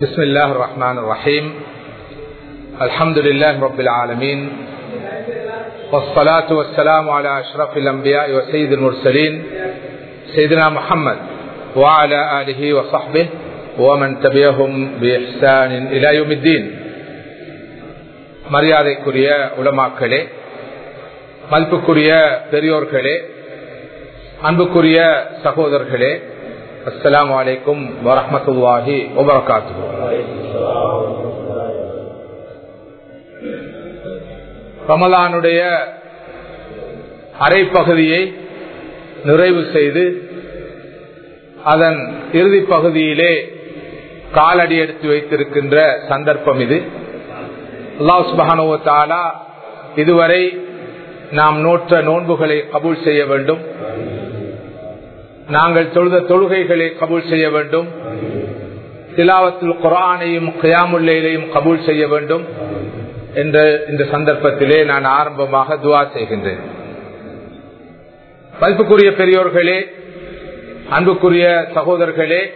بسم الله الرحمن الرحيم الحمد لله رب العالمين والصلاة والسلام على أشرف الأنبياء وسيد المرسلين سيدنا محمد وعلى آله وصحبه ومن تبعهم بإحسان إلى يوم الدين மரியாதைக்குரிய உலமாக்களே மதிப்புக்குரிய பெரியோர்களே அன்புக்குரிய சகோதரர்களே அஸ்லாம் வலைக்கும் வரமத்துல்லாஹி வபரகாத்து ரமலானுடைய அரைப்பகுதியை நிறைவு செய்து அதன் இறுதி பகுதியிலே காலடி எடுத்து வைத்திருக்கின்ற சந்தர்ப்பம் இது. அல்லாஸ் மகானுவத்தாலா இதுவரை நாம் நோற்ற நோன்புகளை கபூல் செய்ய வேண்டும். நாங்கள் தொழுத தொழுகைகளை கபூல் செய்ய வேண்டும். திலாவத்தில் குரானையும் கியாமுல்லையிலையும் கபூல் செய்ய வேண்டும். என்ற இந்த சந்தர்ப்பத்திலே நான் ஆரம்பமாக துவா செய்கின்றேன். மதிப்புக்குரிய பெரியோர்களே அன்புக்குரிய சகோதரர்களே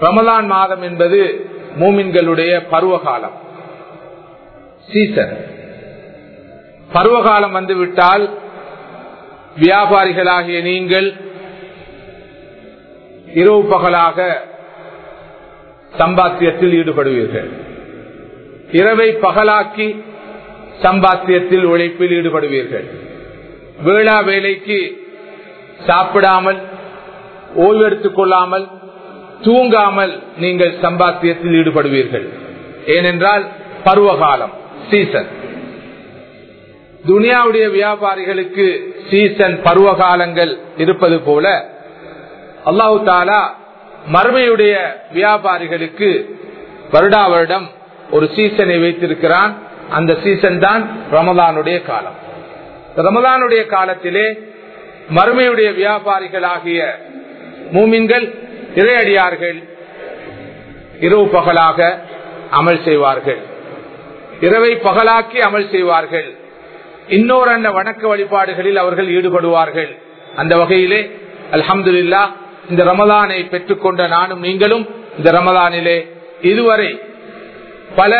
ரமலான் மாதம் என்பது மூமின்களுடைய பருவகாலம். சீசன். பருவகாலம் வந்துவிட்டால் வியாபாரிகளாகிய நீங்கள் இரவு பகலாக சம்பாத்தியத்தில் ஈடுபடுவீர்கள். இரவை பகலாக்கி சம்பாத்தியத்தில் உழைப்பில் ஈடுபடுவீர்கள். வேளா வேலைக்கு சாப்பிடாமல் ஓய்வெடுத்துக் கொள்ளாமல் தூங்காமல் நீங்கள் சம்பாத்தியத்தில் ஈடுபடுவீர்கள். ஏனென்றால் பருவகாலம் சீசன் துனியாவுடைய வியாபாரிகளுக்கு சீசன் பருவகாலங்கள் இருப்பது போல அல்லாஹு தாலா மறுமையுடைய வியாபாரிகளுக்கு வருடா வருடம் ஒரு சீசனை வைத்திருக்கிறான். அந்த சீசன் தான் ரமதானுடைய காலம். ரமதானுடைய காலத்திலே மறுமையுடைய வியாபாரிகளாகிய மூமின்கள் இறையடியார்கள் இரவு பகலாக அமல் செய்வார்கள். இரவை பகலாக்கி அமல் செய்வார்கள். இன்னொரு அந்த வணக்க வழிபாடுகளில் அவர்கள் ஈடுபடுவார்கள். அந்த வகையிலே அல்ஹம்துல்லா இந்த ரமதானை பெற்றுக்கொண்ட நானும் நீங்களும் இந்த ரமதானிலே இதுவரை பல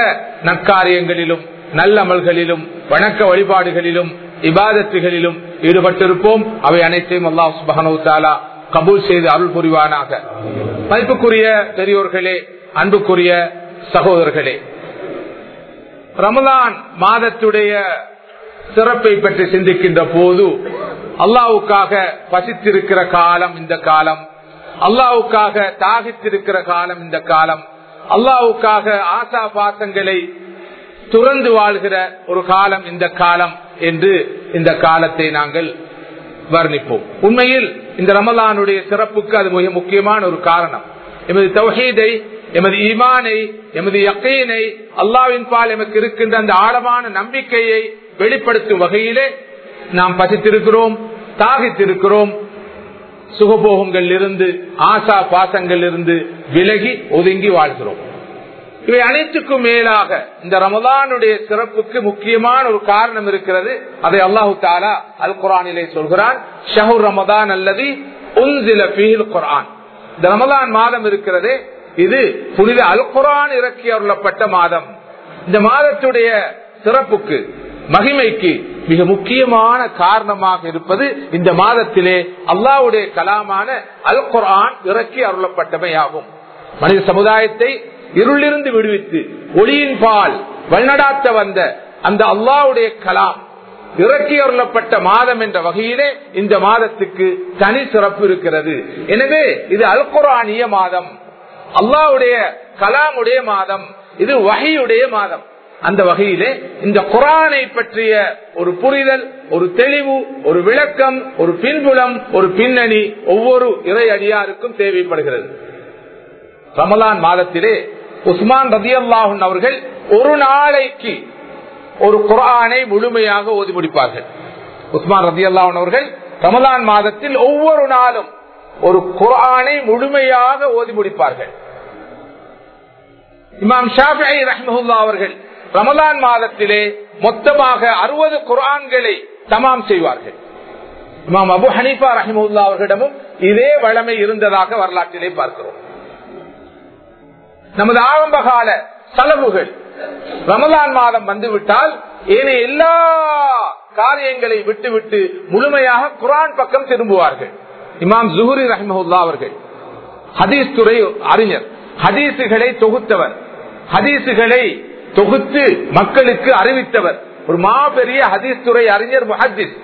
நற்காரியங்களிலும் நல்லமல்களிலும் வணக்க வழிபாடுகளிலும் இபாதத்துகளிலும் ஈடுபட்டிருப்போம். அவை அனைத்தையும் அல்லாஹ் சுபஹனு தாலா கபூல் செய்து அருள் புரிவானாக. மதிப்புக்குரிய பெரியோர்களே அன்புக்குரிய சகோதரர்களே ரமலான் மாதத்துடைய சிறப்பை பற்றி சிந்திக்கின்ற போது அல்லாவுக்காக பசித்திருக்கிற காலம் இந்த காலம். அல்லாவுக்காக தாகித்திருக்கிற காலம் இந்த காலம். அல்லாவுக்காக ஆசா பாசங்களை துறந்து வாழ்கிற ஒரு காலம் இந்த காலம் என்று இந்த காலத்தை நாங்கள் வர்ணிப்போம். உண்மையில் இந்த ரமலானுடைய சிறப்புக்கு அது மிக முக்கியமான ஒரு காரணம். எமது தௌஹீதை எமது ஈமானை எமது யக்கையினை அல்லாவின் பால் எமக்கு இருக்கின்ற அந்த ஆழமான நம்பிக்கையை வெளிப்படுத்தும் வகையிலே நாம் பசித்திருக்கிறோம் தாகித்திருக்கிறோம். சுகபோகங்கள் இருந்து ஆசா பாசங்கள் இருந்து விலகி ஒதுங்கி வாழ்கிறோம். இவை அனைத்துக்கும் மேலாக இந்த ரமதானுடைய சிறப்புக்கு முக்கியமான ஒரு காரணம் இருக்கிறது. அதை அல்லாஹு தாலா அல் குரானிலே சொல்கிறான். ஷஹூர் ரமதான் அல்லது உன்சில பீல் குரான் இந்த ரமதான் மாதம் இருக்கிறது. இது புனித அல் குரான் இறக்கி அருளப்பட்ட மாதம். இந்த மாதத்துடைய சிறப்புக்கு மகிமைக்கு மிக முக்கியமான காரணமாக இருப்பது இந்த மாதத்திலே அல்லாவுடைய கலாமான அல் குரான் இறக்கி அருளப்பட்டமையாகும். மனித சமுதாயத்தை இருளிருந்து விடுவித்து ஒளியின் பால் வழிநடாத்த வந்த அந்த அல்லாவுடைய கலாம் இறக்கி அருளப்பட்ட மாதம் என்ற வகையிலே இந்த மாதத்துக்கு தனி சிறப்பு இருக்கிறது. எனவே இது அல் குரானிய மாதம். அல்லாவுடைய கலாமுடைய மாதம். இது வகையுடைய மாதம். அந்த வகையிலே இந்த குரானை பற்றிய ஒரு புரிதல் ஒரு தெளிவு ஒரு விளக்கம் ஒரு பின்புலம் ஒரு பின்னணி ஒவ்வொரு இறை அடியாருக்கும் தேவைப்படுகிறது. ரமலான் மாதத்திலே உஸ்மான் ரதியல்லாஹன் அவர்கள் ஒரு நாளைக்கு ஒரு குரானை முழுமையாக ஓதி முடிப்பார்கள். உஸ்மான் ரதியல்லாஹன் அவர்கள் ரமலான் மாதத்தில் ஒவ்வொரு நாளும் ஒரு குரானை முழுமையாக ஓதி முடிப்பார்கள். இமாம் ஷாஃபி ரஹ்மஹுல்லா அவர்கள் ரமலான் மாதத்திலே மொத்தமாக அறுபது குரான்களை தமாம் செய்வார்கள். இமாம் அபு ஹனீஃபா ரஹிமுல்லா அவர்களிடமும் இதே வளமை இருந்ததாக வரலாற்றிலே பார்க்கிறோம். நமது ஆரம்பகால செலவுகள். ரமலான் மாதம் வந்துவிட்டால் ஏனைய எல்லா காரியங்களை விட்டுவிட்டு முழுமையாக குரான் பக்கம் திரும்புவார்கள். இமாம் ஜுஹூரி ரஹ்மஹுல்லா அவர்கள் ஹதீஸ் துறை அறிஞர். ஹதீசுகளை தொகுத்தவர். ஹதீசுகளை தொகுத்து மக்களுக்கு அறிவித்தவர். ஒரு மாபெரிய ஹதீஸ் துறை அறிஞர் முஹத்திஸ்.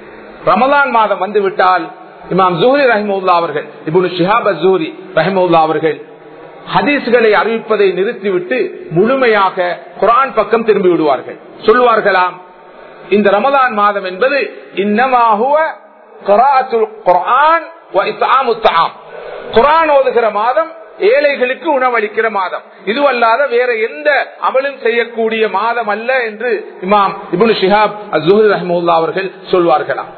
ரமலான் மாதம் வந்துவிட்டால் இமாம் ஜூரி ரஹிமுல்லா அவர்கள் இபுனு ஷிஹாப் ஜூரி ரஹிமுல்லா அவர்கள் ஹதீஸ்களை அறிவிப்பதை நிறுத்திவிட்டு முழுமையாக குரான் பக்கம் திரும்பி விடுவார்கள். சொல்லுவார்களாம் இந்த ரமலான் மாதம் என்பது இன்னமாகுவ குரான் குரான் ஓதுகிற மாதம் ஏழைகளுக்கு உணவளிக்கிற மாதம். இதுவல்லாத வேற எந்த அமலும் செய்யக்கூடிய மாதம் அல்ல என்று இமாம் இபுல் ஷிஹாப் அசூர் ரஹமுல்லா அவர்கள் சொல்வார்களாம்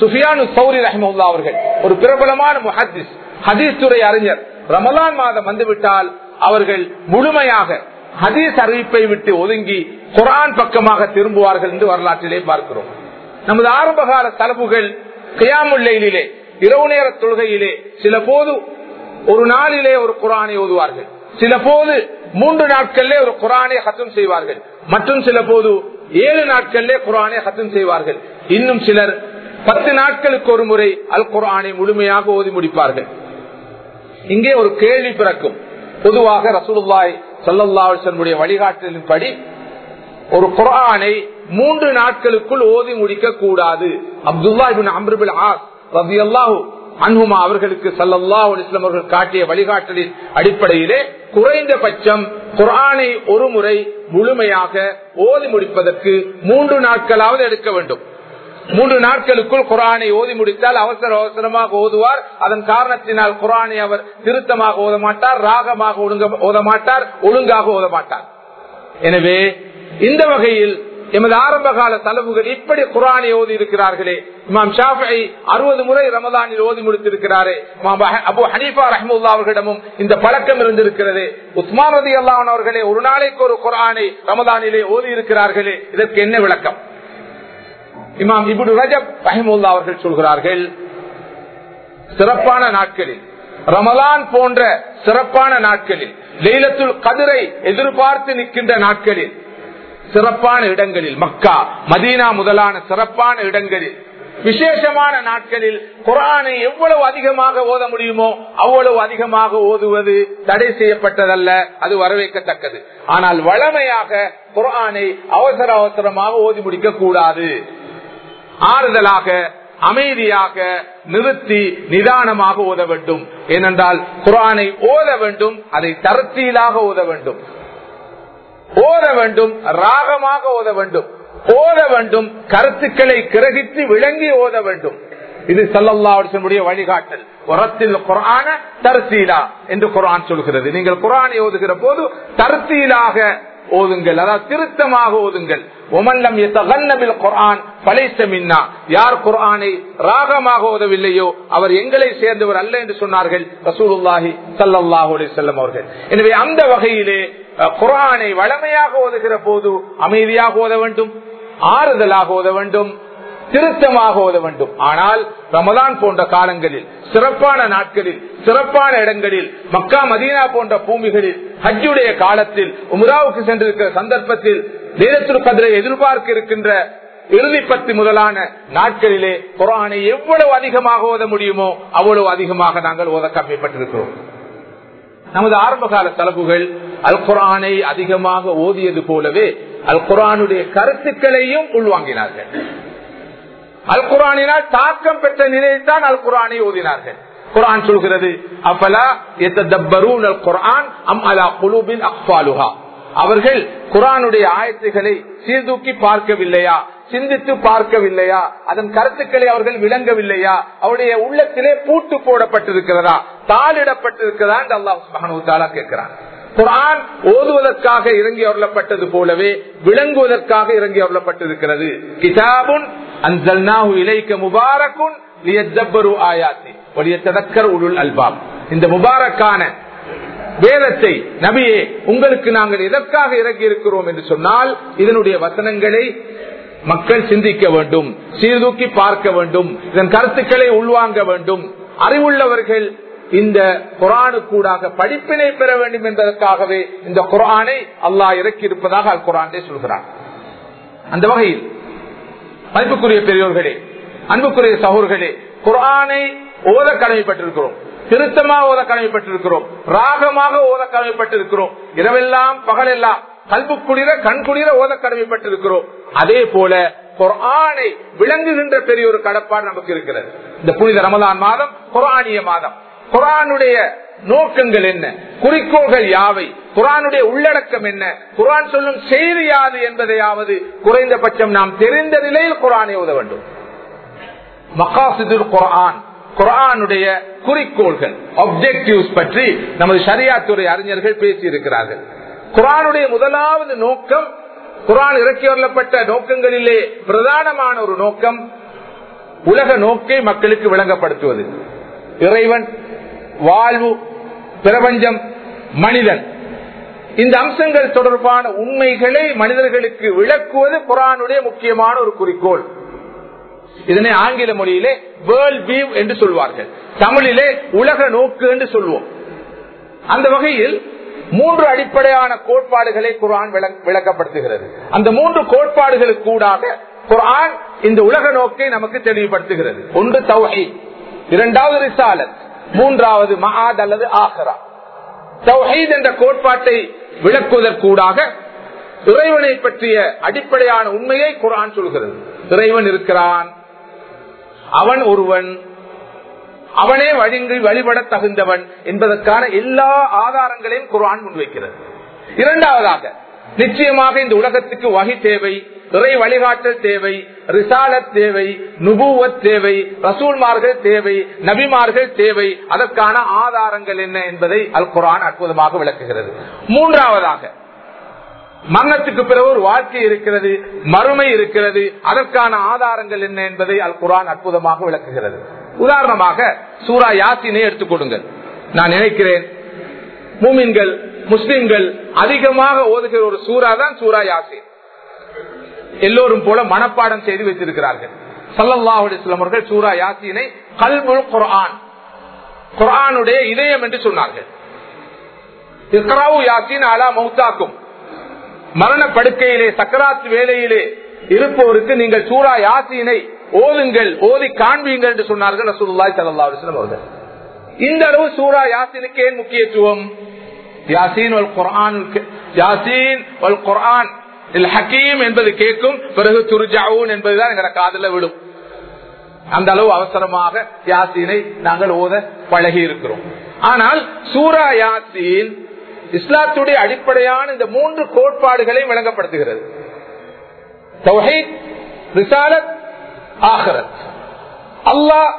சுஃபியானு சௌரி ரஹமுல்லா அவர்கள் ஒரு பிரபலமான முஹத்திஸ் ஹதீஸ் துறை அறிஞர். ரமலான் மாதம் வந்துவிட்டால் அவர்கள் முழுமையாக ஹதீஸ் அறிவிப்பை விட்டு ஒதுங்கி குரான் பக்கமாக திரும்புவார்கள் என்று வரலாற்றிலே பார்க்கிறோம். நமது ஆரம்பகால தலப்புகள் கியாமுல்லையிலே இரவு நேர தொழுகையிலே சில போது ஒரு நாளிலே ஒரு குரானை ஓதுவார்கள். சில போது மூன்று நாட்களிலே ஒரு குரானை ஹத்தம் செய்வார்கள். மற்றும் சில போது ஏழு நாட்களிலே குரானை ஹத்தம் செய்வார்கள். இன்னும் சிலர் பத்து நாட்களுக்கு ஒரு முறை அல் குரானை முழுமையாக ஓதி முடிப்பார்கள். இங்கே ஒரு கேள்வி பிறக்கும். பொதுவாக ரசூலுல்லாய் சல்லாஹனுடைய வழிகாட்டலின்படி ஒரு குரானை மூன்று நாட்களுக்குள் ஓதி முடிக்க கூடாது அப்துல்லா அம்ருபில் ஆஸ் ரவி அல்லாஹூ அன்ஹுமா அவர்களுக்கு சல்லல்லா இஸ்லாம் அவர்கள் காட்டிய வழிகாட்டலின் அடிப்படையிலே குறைந்தபட்சம் குரானை ஒரு முறை முழுமையாக ஓதி முடிப்பதற்கு மூன்று நாட்களாவது எடுக்க வேண்டும். மூன்று நாட்களுக்குள் குரானை ஓதி முடித்தால் அவசர அவசரமாக ஓதுவார். அதன் காரணத்தினால் குரானை அவர் திருத்தமாக ஓத மாட்டார் ராகமாக ஒழுங்க ஓத மாட்டார் ஒழுங்காக ஓத மாட்டார். எனவே இந்த வகையில் எமது ஆரம்ப கால தலைவுகள் இப்படி குரானை ஓதி இருக்கிறார்களே இமாம் ஷாஃபி அறுபது முறை ரமதானில் ஓதி முடித்திருக்கிறாரே. அபு ஹனீஃபா ரஹமுல்லா அவர்களிடமும் இந்த பழக்கம் இருந்திருக்கிறது. உஸ்மான் ரதி அல்லான் அவர்களே ஒரு நாளைக்கு ஒரு குரானை ரமதானிலே ஓதி இருக்கிறார்களே இதற்கு என்ன விளக்கம்? இமாம் இபுடு ரஜப் ரஹமுல்லா அவர்கள் சொல்கிறார்கள் சிறப்பான நாட்களில் ரமலான் போன்ற சிறப்பான நாட்களில் லைலத்துல் கதிரை எதிர்பார்த்து நிற்கின்ற நாட்களில் சிறப்பான இடங்களில் மக்கா மதீனா முதலான சிறப்பான இடங்களில் விசேஷமான நாட்களில் குரானை எவ்வளவு அதிகமாக ஓத முடியுமோ அவ்வளவு அதிகமாக ஓதுவது தடை செய்யப்பட்டதல்ல அது வரவேற்கத்தக்கது. ஆனால் வளமையாக குரானை அவசர அவசரமாக ஓதி முடிக்க கூடாது. ஆறுதலாக அமைதியாக நிறுத்தி நிதானமாக ஓத வேண்டும். ஏனென்றால் குரானை ஓத வேண்டும் அதை தரத்தீலாக ஓத வேண்டும். ஓத வேண்டும் ராகமாக ஓத வேண்டும். ஓத வேண்டும் கருத்துக்களை கிரகித்து விளங்கி ஓத வேண்டும். இது சல்லல்லாவுடைய வழிகாட்டல். உரத்தில் குரான தர்சீலா என்று குரான் சொல்கிறது. நீங்கள் குரானை ஓதுகிற போது தர்சீலாக ஓதுங்கள். அதாவது திருத்தமாக ஓதுங்கள். ஒமல்லம் குரான் பழைத்த யார் குரானை ராகமாக ஓதவில்லையோ அவர் எங்களை சேர்ந்தவர் அல்ல என்று சொன்னார்கள் ரசூலுல்லாஹி சல்லாஹூ அலி செல்லம் அவர்கள். எனவே அந்த வகையிலே குரானை வளமையாக ஓதுகிற போது அமைதியாக ஓத வேண்டும் ஆறுதலாக ஓத வேண்டும் திருத்தமாக ஓத வேண்டும். ஆனால் ரமதான் போன்ற காலங்களில் சிறப்பான நாட்களில் சிறப்பான இடங்களில் மக்கா மதீனா போன்ற பூமிகளில் ஹஜ்ஜுடைய காலத்தில் உமராவுக்கு சென்றிருக்கிற சந்தர்ப்பத்தில் நேரத்திற்கு கதிரை எதிர்பார்க்க இருக்கின்ற இறுதி பத்து முதலான நாட்களிலே குரானை எவ்வளவு அதிகமாக ஓத முடியுமோ அவ்வளவு அதிகமாக நாங்கள் ஓத கம்மிப்பட்டிருக்கிறோம். நமது ஆரம்பகால தலப்புகள் அல் குரானை அதிகமாக ஓதியது போலவே அல் குரானுடைய கருத்துக்களையும் உள்வாங்கினார்கள். அல் குரானினால் தாக்கம் பெற்ற நிலையில் அல் குரானை ஓதினார்கள். குரான் சொல்கிறது அப்பலா குரான் அம் அலா குலூபின் அக்பாலுஹா அவர்கள் குரானுடைய ஆயத்துகளை சீர்தூக்கி பார்க்கவில்லையா? சிந்தித்து பார்க்கவில்லையா? அதன் கருத்துக்களை அவர்கள் விளங்கவில்லையா? அவருடைய உள்ளத்திலே பூட்டு போடப்பட்டிருக்கிறதா? தாளிடப்பட்டிருக்கிறதா என்று அல்லாஹ் கேட்கிறான். குரான் ஓதுவதற்காக இறங்கி அருளப்பட்டது போலவே விளங்குவதற்காக இறங்கி அருளப்பட்டிருக்கிறது. கிதாபுன் அன்சல்நாஹு இலைக்க முபாரக்குன் லியத்தப்பரு ஆயாத்தி. ஒளியத்ததக்கர் உருள் இந்த முபாரக்கான வேதத்தை நபியே உங்களுக்கு நாங்கள் எதற்காக இறங்கி இருக்கிறோம் என்று சொன்னால் இதனுடைய வசனங்களை மக்கள் சிந்திக்க வேண்டும் சீர்தூக்கி பார்க்க வேண்டும் இதன் கருத்துக்களை உள்வாங்க வேண்டும். அறிவுள்ளவர்கள் இந்த குரானுக்கூடாக படிப்பினை பெற வேண்டும் என்பதற்காகவே இந்த குரானை அல்லாஹ் இறக்கி இருப்பதாக அல் குரானே சொல்கிறார் அந்த வகையில் மதிப்புக்குரிய பெரியோர்களே அன்புக்குரிய சகோர்களே குரானை ஓத கடமைப்பட்டிருக்கிறோம். திருத்தமாக ஓத கடமைப்பட்டிருக்கிறோம். ராகமாக ஓத கடமைப்பட்டிருக்கிறோம். இரவெல்லாம் பகலெல்லாம் கண் குளிர ஓத கடமைப்பட்டிருக்கிறோம். அதே போல குரானை விளங்குகின்ற பெரிய ஒரு கடப்பாடு நமக்கு இருக்கிறது. இந்த புனித ரமதான் மாதம் குரானிய மாதம். குரானுடைய நோக்கங்கள் என்ன? குறிக்கோள்கள் யாவை? குரானுடைய உள்ளடக்கம் என்ன? குரான் சொல்லும் செய்தி யாது என்பதையாவது குறைந்தபட்சம் நாம் தெரிந்த நிலையில் குரானை ஓத வேண்டும். மகாசிதுர் குரான் குரானுடைய குறிக்கோள்கள் அப்செக்டிவ்ஸ் பற்றி நமது சரியாத்துறை அறிஞர்கள் பேசியிருக்கிறார்கள். குரானுடைய முதலாவது நோக்கம் குரான் இறக்கி வரப்பட்ட நோக்கங்களிலே பிரதானமான ஒரு நோக்கம் உலக நோக்கை மக்களுக்கு விளங்கப்படுத்துவது. இறைவன் வாழ்வு பிரபஞ்சம் மனிதன். இந்த அம்சங்கள் தொடர்பான உண்மைகளை மனிதர்களுக்கு விளக்குவது குரானுடைய முக்கியமான ஒரு குறிக்கோள். இதனை ஆங்கில மொழியிலே வேர்ல்ட் வியூ என்று சொல்வார்கள். தமிழிலே உலக நோக்கு என்று சொல்வோம். அந்த வகையில் மூன்று அடிப்படையான கோட்பாடுகளை குரான் விளக்கப்படுத்துகிறது. அந்த மூன்று கோட்பாடுகளுக்கு கூடாக குரான் இந்த உலக நோக்கை நமக்கு தெளிவுபடுத்துகிறது. ஒன்று தௌஹி இரண்டாவது ரிசாலத் மூன்றாவது மகாத் அல்லது ஆஹரா. தௌஹீத் என்ற கோட்பாட்டை விளக்குவதற்கூடாக இறைவனை பற்றிய அடிப்படையான உண்மையை குரான் சொல்கிறது. இறைவன் இருக்கிறான். அவன் ஒருவன். அவனே வழிந்து வழிபட தகுந்தவன் என்பதற்கான எல்லா ஆதாரங்களையும் குரான் முன்வைக்கிறது. இரண்டாவதாக நிச்சயமாக இந்த உலகத்துக்கு வகை தேவை இறை வழிகாட்டல் தேவை ரிசாலத் தேவை நுபுவத் தேவை ரசூல்மார்கள் தேவை நபிமார்கள் தேவை. அதற்கான ஆதாரங்கள் என்ன என்பதை அல் குரான் அற்புதமாக விளக்குகிறது. மூன்றாவதாக மரணத்துக்கு பிறகு ஒரு வாழ்க்கை இருக்கிறது மறுமை இருக்கிறது அதற்கான ஆதாரங்கள் என்ன என்பதை அல் குரான் அற்புதமாக விளக்குகிறது. உதாரணமாக சூரா யாசினை எடுத்துக் கொடுங்கள் நான் நினைக்கிறேன் மூமின்கள் முஸ்லிம்கள் அதிகமாக ஓதுகிற ஒரு சூறா தான் சூரா யாசின். எல்லோரும் போல மனப்பாடம் செய்து வைத்திருக்கிறார்கள். சல்லல்லாஹு அலிஸ்லாம் சூரா யாசினை கல்முல் குரான் குரானுடைய இதயம் என்று சொன்னார்கள். யாசின் அலா மௌத்தாக்கும். மரண படுக்கையிலே சக்கராத்து வேலையிலே இருப்போருக்கு நீங்கள் சூரா யாசினை ஓதுங்கள் ஓதி காண்பீங்கள் என்று சொன்னார்கள் ரசூலுல்லாஹி ஸல்லல்லாஹு அலைஹி அவர்கள். இந்த அளவு சூரா யாசினுக்கு ஏன் முக்கியத்துவம்? யாசீன் வல் குரான் யாசீன் வல் குர்ஆன் ஹக்கீம் என்பது கேட்கும் பிறகு துர்ஜாவூன் என்பதுதான் எங்க காதல விடும். அந்த அளவு அவசரமாக யாசீனை நாங்கள் ஓத பழகி இருக்கிறோம். ஆனால் சூரா யாசீன் இஸ்லாத்துடைய அடிப்படையான இந்த மூன்று கோட்பாடுகளையும் விளங்கப்படுத்துகிறது. தௌஹீத் அல்லாஹ்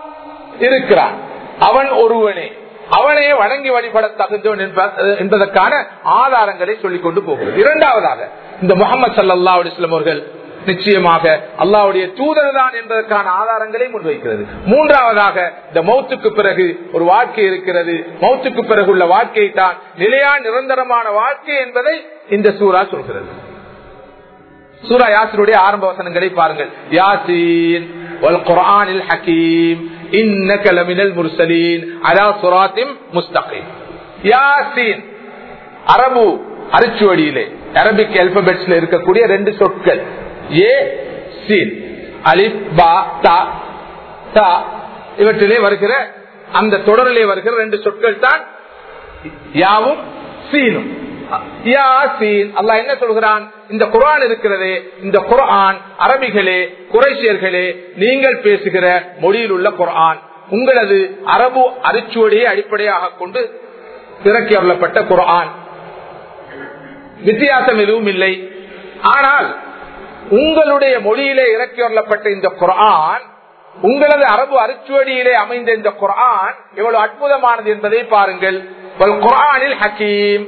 இருக்கிறான். அவன் ஒருவனே. அவனே வணங்கி வழிபட தகுந்தவன் என்பதற்கான ஆதாரங்களை சொல்லிக் கொண்டு போகிறது. இரண்டாவதாக இந்த முகமது சல்லா அலிஸ்லம் அவர்கள் நிச்சயமாக அல்லாவுடைய தூதர் தான் என்பதற்கான ஆதாரங்களை முன்வைக்கிறது. மூன்றாவதாக இந்த மௌத்துக்கு பிறகு ஒரு வாழ்க்கை இருக்கிறது. மௌத்துக்கு பிறகு உள்ள வாழ்க்கை தான் நிலையா நிரந்தரமான வாழ்க்கை என்பதை இந்த சூறா சொல்கிறது. சூரா யாசினுடைய ஆரம்ப வசனங்களை பாருங்கள். யாசீன் குரானில் ஹக்கீம் இன்ன கலமினல் முர்சலீன் அலா சுராத்திம் முஸ்தகீம். யாசீன் அரபு அரிச்சுவடியிலே அரபிக் அல்பபெட்ஸ்ல இருக்கக்கூடிய ரெண்டு சொற்கள். ஏ சீன் அலிப் பா தா தா. இவற்றிலே வருகிற அந்த தொடரிலே வருகிற ரெண்டு சொற்கள் தான் யாவும் சீனும். அல்லா என்ன சொல்கிறான்? இந்த குரான் இருக்கிறதே இந்த குரான் அரபிகளே குறைசியர்களே நீங்கள் பேசுகிற மொழியில் உள்ள குரான் உங்களது அரபு அரிச்சுவடியை அடிப்படையாக கொண்டு திறக்கி அருளப்பட்ட குரான் வித்தியாசம் எதுவும் இல்லை. ஆனால் உங்களுடைய மொழியிலே இறக்கி வரப்பட்ட இந்த குரான் உங்களது அரபு அரிச்சுவடியிலே அமைந்த இந்த குரான் எவ்வளவு அற்புதமானது என்பதை பாருங்கள். குரானில் ஹக்கீம்.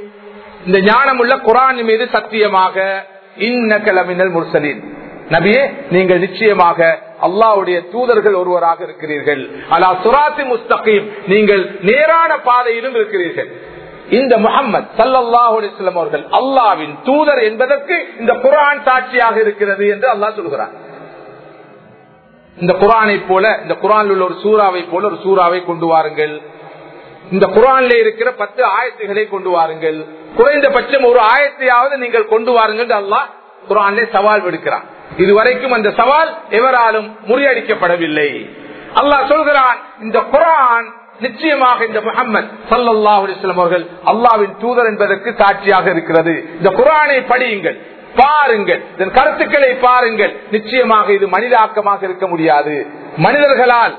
இந்த ஞானம் உள்ள குரான் மீது சத்தியமாக இன்னகலமினல் முர்சலின். நபியே நீங்கள் நிச்சயமாக அல்லாவுடைய தூதர்கள் ஒருவராக இருக்கிறீர்கள். அலா சுராத்தி முஸ்தகீம். நீங்கள் நேரான பாதையிலும் இருக்கிறீர்கள். இந்த முகம்மது சல்லாஹூ அலிஸ்லாம் அவர்கள் அல்லாவின் தூதர் என்பதற்கு இந்த குரான் சாட்சியாக இருக்கிறது என்று அல்லாஹ் சொல்கிறார் இந்த குரானை போல இந்த குரானில் உள்ள ஒரு சூறாவை போல ஒரு சூறாவை கொண்டு வாருங்கள். இந்த குரான்ல இருக்கிற பத்து ஆயத்துகளை கொண்டு வாருங்கள். குறைந்தபட்சம் ஒரு ஆயத்தையாவது நீங்கள் கொண்டு வாருங்கள் அல்லாஹ் குரான்ல சவால் விடுக்கிறான். இதுவரைக்கும் அந்த சவால் எவராலும் முறியடிக்கப்படவில்லை. அல்லாஹ் சொல்கிறான் இந்த குரான் நிச்சயமாக இந்த முகமது சல்லாஹ் அலிஸ்லாம் அவர்கள் அல்லாவின் தூதர் என்பதற்கு சாட்சியாக இருக்கிறது. இந்த குரானை படியுங்கள் பாருங்கள் இதன் கருத்துக்களை பாருங்கள். நிச்சயமாக இது மனிதாக்கமாக இருக்க முடியாது. மனிதர்களால்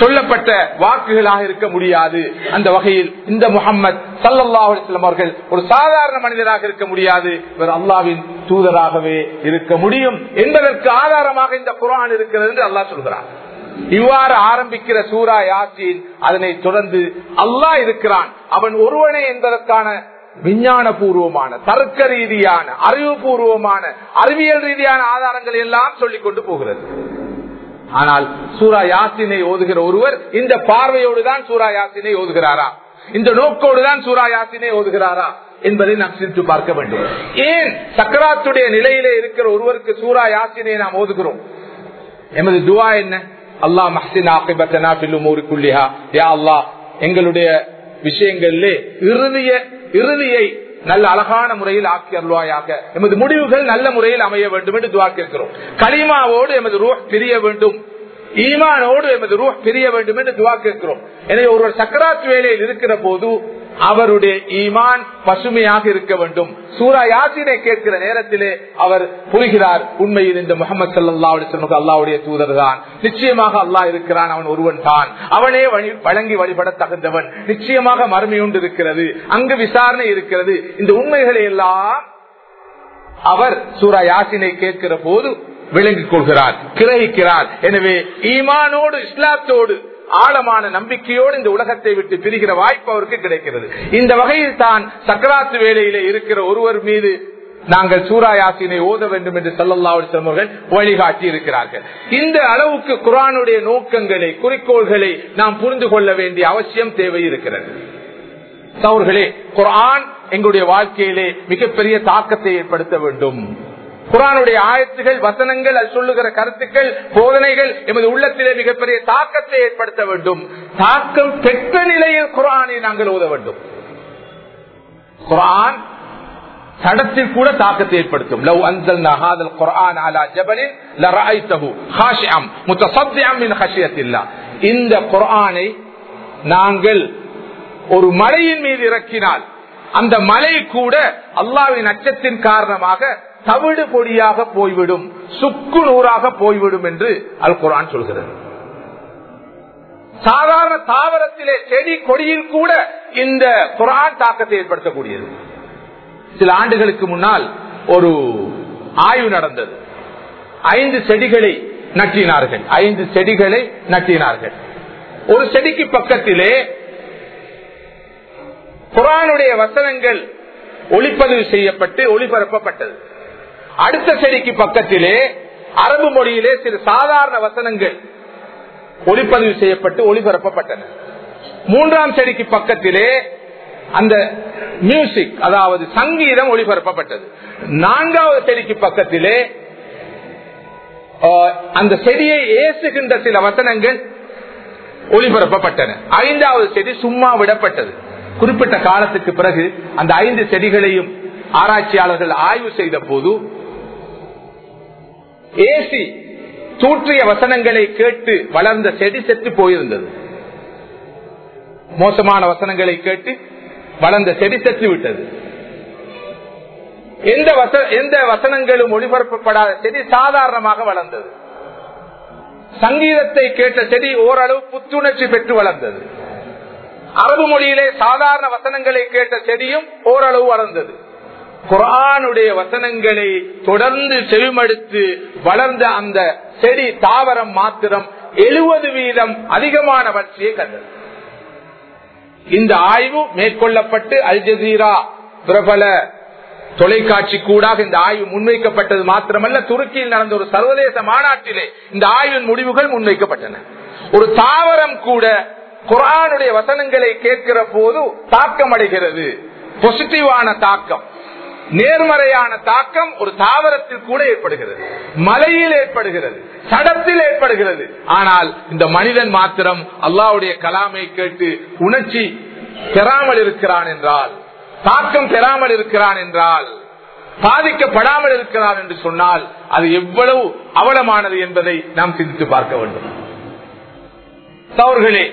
சொல்லப்பட்ட வாக்குகளாக இருக்க முடியாது. அந்த வகையில் இந்த முகம்மது சல்லல்லாஹு அவர்கள் ஒரு சாதாரண மனிதராக இருக்க முடியாது. இவர் அல்லாவின் தூதராகவே இருக்க முடியும் என்பதற்கு ஆதாரமாக இந்த குரான் இருக்கிறது என்று அல்லாஹ் சொல்கிறார் இவ்வாறு ஆரம்பிக்கிற சூரா யாசின் அதனை தொடர்ந்து அல்லாஹ் இருக்கிறான். அவன் ஒருவனே என்பதற்கான விஞ்ஞான பூர்வமான தர்க்க ரீதியான அறிவுபூர்வமான அறிவியல் ரீதியான ஆதாரங்கள் எல்லாம் சொல்லிக் கொண்டு போகிறது. ஆனால் சூரா யாசினை ஓதுகிற ஒருவர் இந்த பார்வையோடு தான் சூரா யாசினை ஓதுகிறாரா? இந்த நோக்கோடு தான் சூரா யாசினை ஓதுகிறாரா? என்பதை நாம் சிரித்து பார்க்க வேண்டும். ஏன் சக்கராத்துடைய நிலையிலே இருக்கிற ஒருவருக்கு சூரா யாசினை நாம் ஓதுகிறோம்? எமது துவா என்ன? அல்லாஹ் மஹ்சின் ஆக்கிபத்தனா யா அல்லாஹ் எங்களுடைய விஷயங்களிலே இறுதிய இறுதியை நல்ல அழகான முறையில் ஆக்கி அருள்வாயாக. எமது முடிவுகள் நல்ல முறையில் அமைய வேண்டும் என்று துவா கேட்கிறோம். களிமாவோடு எமது ரூஹ் பிரிய வேண்டும். ஈமானோடு எமது ரூஹ் பிரிய வேண்டும் என்று துவா கேட்கிறோம். எனவே ஒருவர் சக்கராத் வேலையில் இருக்கிற போது அவருடைய ஈமான் பசுமையாக இருக்க வேண்டும். சூரா யாசினை கேட்கிற நேரத்திலே அவர் புரிகிறார் உண்மையில் இந்த முகமது சல்லா அல்லாவுடைய தூதர் தான் நிச்சயமாக அல்லாஹ் இருக்கிறான் அவன் ஒருவன் தான். அவனே வழங்கி வழிபட தகுந்தவன். நிச்சயமாக மறுமையுண்டு இருக்கிறது. அங்கு விசாரணை இருக்கிறது. இந்த உண்மைகளை எல்லாம் அவர் சூரா யாசினை கேட்கிற போது விளங்கிக் கொள்கிறார் கிரகிக்கிறார். எனவே ஈமானோடு இஸ்லாத்தோடு ஆழமான நம்பிக்கையோடு இந்த உலகத்தை விட்டு பிரிகிற வாய்ப்பு அவருக்கு கிடைக்கிறது. இந்த வகையில் தான் சக்கராத்து வேலையிலே இருக்கிற ஒருவர் மீது நாங்கள் சூறாயாசினை ஓத வேண்டும் என்று சல்லல்லாவுடன் வழிகாட்டி இருக்கிறார்கள். இந்த அளவுக்கு குரானுடைய நோக்கங்களை குறிக்கோள்களை நாம் புரிந்து கொள்ள வேண்டிய அவசியம் தேவை இருக்கிறது. சவர்களே குரான் எங்களுடைய வாழ்க்கையிலே மிகப்பெரிய தாக்கத்தை ஏற்படுத்த வேண்டும். குரானுடைய ஆயத்துகள் வசனங்கள் அது சொல்லுகிற கருத்துக்கள் போதனைகள் எமது உள்ளத்திலே மிகப்பெரிய தாக்கத்தை ஏற்படுத்த வேண்டும். தாக்கம் பெற்ற நிலையில் குரானை நாங்கள் ஓத வேண்டும். குரான் சடத்தில் கூட தாக்கத்தை ஏற்படுத்தும். லவ் அன்சல் நஹாதல் குர்ஆன் அலா ஜபலின் லரஐதஹு ஹாஷிஅம் முத்தசத்தியம் மின் ஹஷியத்தில்லா. இந்த குர்ஆனை நாங்கள் ஒரு மலையின் மீது இறக்கினால் அந்த மலை கூட அல்லாவின் அச்சத்தின் காரணமாக தவிடு பொடியாக போய்விடும் சுக்கு நூறாக போய்விடும் என்று அல் குரான் சொல்கிறது. சாதாரண தாவரத்திலே செடி கொடியில் கூட இந்த குரான் தாக்கத்தை ஏற்படுத்தக்கூடியது. சில ஆண்டுகளுக்கு முன்னால் ஒரு ஆய்வு நடந்தது. ஐந்து செடிகளை நட்டினார்கள். ஐந்து செடிகளை நட்டினார்கள். ஒரு செடிக்கு பக்கத்திலே குரானுடைய வசனங்கள் ஒளிப்பதிவு செய்யப்பட்டு ஒளிபரப்பப்பட்டது. அடுத்த செடிக்கு பக்கத்திலே அரபு மொழியிலே சில சாதாரண வசனங்கள் ஒளிப்பதிவு செய்யப்பட்டு ஒளிபரப்பப்பட்டன. மூன்றாம் செடிக்கு பக்கத்திலே அந்த மியூசிக் அதாவது சங்கீதம் ஒளிபரப்பப்பட்டது. நான்காவது செடிக்கு பக்கத்திலே அந்த செடியை ஏசுகின்ற சில வசனங்கள் ஒளிபரப்பப்பட்டன. ஐந்தாவது செடி சும்மா விடப்பட்டது. குறிப்பிட்ட காலத்துக்கு பிறகு அந்த ஐந்து செடிகளையும் ஆராய்ச்சியாளர்கள் ஆய்வு செய்த போது ஏசி தூற்றிய வசனங்களை கேட்டு வளர்ந்த செடி செத்து போயிருந்தது. மோசமான வசனங்களை கேட்டு வளர்ந்த செடி செத்து விட்டது. எந்த எந்த வசனங்களும் ஒளிபரப்பப்படாத செடி சாதாரணமாக வளர்ந்தது. சங்கீதத்தை கேட்ட செடி ஓரளவு புத்துணர்ச்சி பெற்று வளர்ந்தது. அரபு மொழியிலே சாதாரண வசனங்களை கேட்ட செடியும் ஓரளவு வளர்ந்தது. குரானுடைய வசனங்களை தொடர்ந்து செவிமடுத்து வளர்ந்த அந்த செடி தாவரம் மாத்திரம் எழுபது வீதம் அதிகமான வளர்ச்சியை கண்டது. இந்த ஆய்வு மேற்கொள்ளப்பட்டு அல் ஜசீரா பிரபல தொலைக்காட்சி கூடாக இந்த ஆய்வு முன்வைக்கப்பட்டது மாத்திரமல்ல துருக்கியில் நடந்த ஒரு சர்வதேச மாநாட்டிலே இந்த ஆய்வின் முடிவுகள் முன்வைக்கப்பட்டன. ஒரு தாவரம் கூட குரானுடைய வசனங்களை கேட்கிற போது தாக்கம் அடைகிறது பாசிட்டிவான தாக்கம். நேர்மறையான தாக்கம் ஒரு தாவரத்தில் கூட ஏற்படுகிறது. மலையில் ஏற்படுகிறது. சடத்தில் ஏற்படுகிறது. ஆனால் இந்த மனிதன் மாத்திரம் அல்லாவுடைய கலாமை கேட்டு உணர்ச்சி பெறாமல் இருக்கிறான் என்றால் தாக்கம் பெறாமல் இருக்கிறான் என்றால் பாதிக்கப்படாமல் இருக்கிறான் என்று சொன்னால் அது எவ்வளவு அவலமானது என்பதை நாம் சிந்தித்து பார்க்க வேண்டும். சவர்களே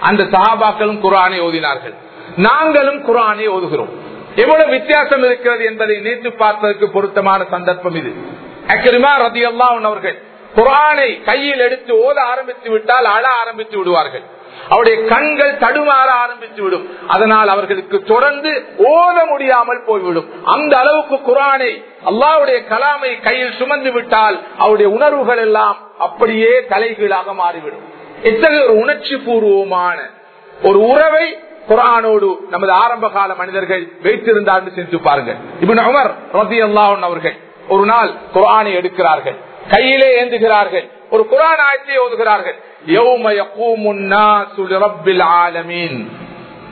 அந்த சகாபாக்களும் குரானை ஓதினார்கள். நாங்களும் குரானை ஓதுகிறோம். எவ்வளவு வித்தியாசம் இருக்கிறது என்பதை நேற்று பார்ப்பதற்கு பொருத்தமான சந்தர்ப்பம் இது. அக்கிரிமா ரதி அவர்கள் குரானை கையில் எடுத்து ஓத ஆரம்பித்து விட்டால் அழ ஆரம்பித்து விடுவார்கள். அவருடைய கண்கள் தடுமாற ஆரம்பித்து விடும். அதனால் அவர்களுக்கு தொடர்ந்து ஓத முடியாமல் போய்விடும். அந்த அளவுக்கு குரானை அல்லாவுடைய கலாமை கையில் சுமந்து விட்டால் அவருடைய உணர்வுகள் எல்லாம் அப்படியே தலைகீழாக மாறிவிடும். எத்தகைய ஒரு உணர்ச்சி பூர்வமான ஒரு உறவை குரானோடு நமது ஆரம்ப கால மனிதர்கள் வைத்திருந்தார் சிந்தித்து பாருங்கள். இப்ப உமர் ரதி அல்லாஹன் அவர்கள் ஒரு நாள் குரானை எடுக்கிறார்கள். கையிலே ஏந்துகிறார்கள். ஒரு குரான் ஆயத்தை ஓதுகிறார்கள்.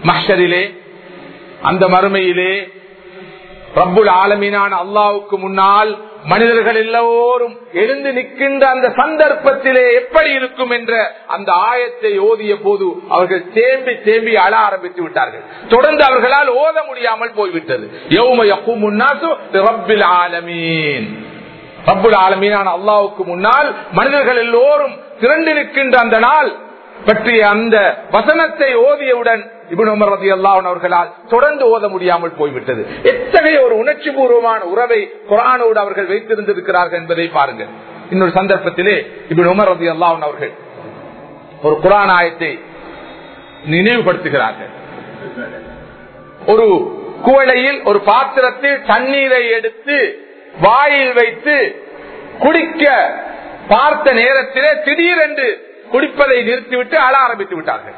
மஹரிலே அந்த மறுமையிலே ரப்புல் ஆலமீனான அல்லாவுக்கு முன்னால் மனிதர்கள் எல்லோரும் எழுந்து நிற்கின்ற அந்த சந்தர்ப்பத்திலே எப்படி இருக்கும் என்ற அந்த ஆயத்தை ஓதிய போது அவர்கள் தேம்பி தேம்பி அழ ஆரம்பித்து விட்டார்கள். தொடர்ந்து அவர்களால் ஓத முடியாமல் போய்விட்டது. ரப்பில் ஆலமீன். ரப்புல் ஆலமீனான அல்லாவுக்கு முன்னால் மனிதர்கள் எல்லோரும் திரண்டு நிற்கின்ற அந்த நாள் பற்றிய அந்த வசனத்தை ஓதியவுடன் இபுன் உமர் ரதி அல்லாஹன் அவர்களால் தொடர்ந்து ஓத முடியாமல் போய்விட்டது. எத்தகைய ஒரு உணர்ச்சி பூர்வமான உறவை குரானோடு அவர்கள் வைத்திருந்திருக்கிறார்கள் என்பதை பாருங்கள். இன்னொரு சந்தர்ப்பத்திலே இபின் உமர் ரதி அல்லாஹன் அவர்கள் ஒரு குரான் ஆயத்தை நினைவுபடுத்துகிறார்கள். ஒரு குவளையில் ஒரு பாத்திரத்தில் தண்ணீரை எடுத்து வாயில் வைத்து குடிக்க பார்த்த நேரத்திலே திடீரென்று குடிப்பதை நிறுத்திவிட்டு அழ ஆரம்பித்து விட்டார்கள்.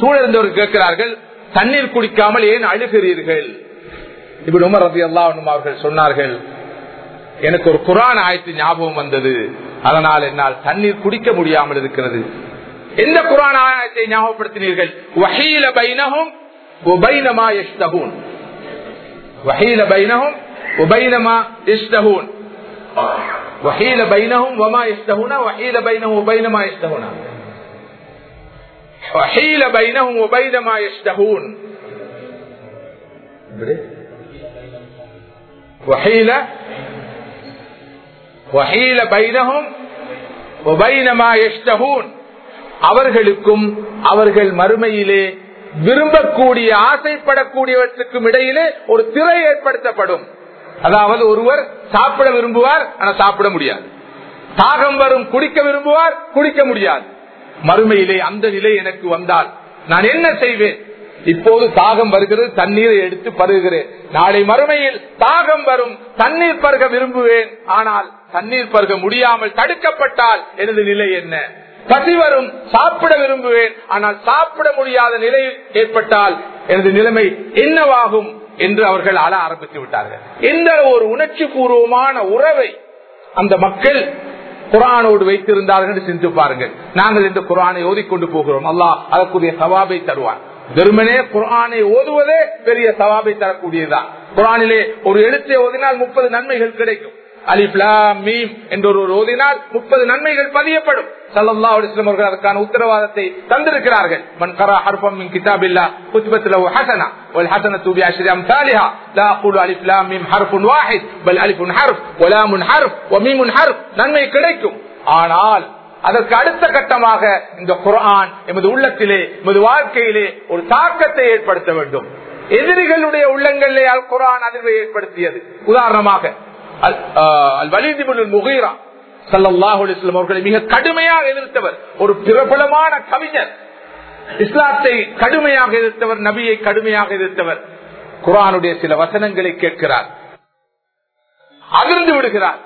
சூழலிருந்தவர்கள் கேட்கிறார்கள் தண்ணீர் குடிக்காமல் ஏன் அழுகிறீர்கள்? இப்படி உமர் ரதி அல்லா அவர்கள் சொன்னார்கள் எனக்கு ஒரு குரான் ஆயத்து ஞாபகம் வந்தது. அதனால் என்னால் தண்ணீர் குடிக்க முடியாமல் இருக்கிறது. எந்த குரான் ஆயத்தை ஞாபகப்படுத்தினீர்கள்? வஹீல பைனகும் உபைனமா எஷ்தகூன் வகையில பைனகும் உபைனமா எஷ்தகூன் وحيل بينهم وما يشتهون وحيل بينهم وبين ما يشتهون وحيل بينهم وبين ما يشتهون وحيل وحيل بينهم وبين ما يشتهون அவர்களுக்கும் அவர்கள் மறுமையிலே விரும்பக்கூடிய ஆசைப்படக்கூடியவற்றுக்கும் இடையிலே ஒரு திரை ஏற்படுத்தப்படும் அதாவது ஒருவர் சாப்பிட விரும்புவார் ஆனா சாப்பிட முடியாது. தாகம் வரும் குடிக்க விரும்புவார் குடிக்க முடியாது. மறுமையிலே அந்த நிலை எனக்கு வந்தால் நான் என்ன செய்வேன்? இப்போது தாகம் வருகிறது தண்ணீரை எடுத்து பருகிறேன் நாளை மறுமையில் தாகம் வரும் தண்ணீர் பருக விரும்புவேன். ஆனால் தண்ணீர் பருக முடியாமல் தடுக்கப்பட்டால் எனது நிலை என்ன? பசி வரும் சாப்பிட விரும்புவேன். ஆனால் சாப்பிட முடியாத நிலை ஏற்பட்டால் எனது நிலைமை என்னவாகும்? என்று அவர்கள் அழ ஆரம்பித்து விட்டார்கள். எந்த ஒரு உணர்ச்சி பூர்வமான உறவை அந்த மக்கள் குரானோடு வைத்திருந்தார்கள் என்று பாருங்கள். நாங்கள் இந்த குரானை ஓதிக்கொண்டு போகிறோம். அல்லாஹ் அதற்குரிய சவாபை தருவான். வெறுமனே குரானை ஓதுவதே பெரிய சவாபை தரக்கூடியதுதான் குரானிலே ஒரு எழுத்தை ஓதினால் முப்பது நன்மைகள் கிடைக்கும். அலிப்லா மீம் என்ற ஒரு ஓதினால் முப்பது நன்மைகள் பதியப்படும். அவர்கள் அதற்கான உத்தரவாதத்தை தந்திருக்கிறார்கள். கிதாபில்லா நன்மை கிடைக்கும். ஆனால் அதற்கு அடுத்த கட்டமாக இந்த குரான் எமது உள்ளத்திலே எமது வாழ்க்கையிலே ஒரு தாக்கத்தை ஏற்படுத்த வேண்டும். எதிரிகளுடைய உள்ளங்களிலே அல் அதிர்வை ஏற்படுத்தியது. உதாரணமாக முகீரா சல்லாஹூ இஸ்லாம் அவர்களை மிக கடுமையாக எதிர்த்தவர் ஒரு பிரபலமான கவிஞர் இஸ்லாத்தை கடுமையாக எதிர்த்தவர் நபியை கடுமையாக எதிர்த்தவர் குரானுடைய சில வசனங்களை கேட்கிறார் அதிர்ந்து விடுகிறார்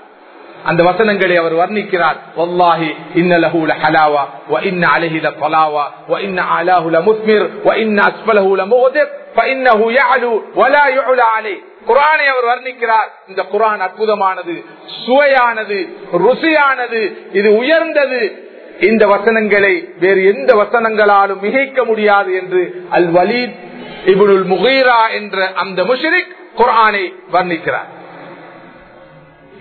அந்த வசனங்களை அவர் வர்ணிக்கிறார் வல்லாஹி இன்ன லஹு லஹலாவா வ இன்ன அலைஹி லஃலாவா வ இன்ன அலாஹு லமுஸ்மிர் வ இன்ன அஸ்ஃபலஹு லமுஹதிர் ஃபஇன்னஹு يعلو ولا يعلى عليه குரானை அவர் வர்ணிக்கிறார். இந்த குரான் அற்புதமானது சுவையானது ருசியானது இது உயர்ந்தது. இந்த வசனங்களை வேறு எந்த வசனங்களாலும் மிகைக்க முடியாது என்று அல் வலீத் இபுல் முகீரா என்ற அந்த முஷரிக் குரானை வர்ணிக்கிறார்.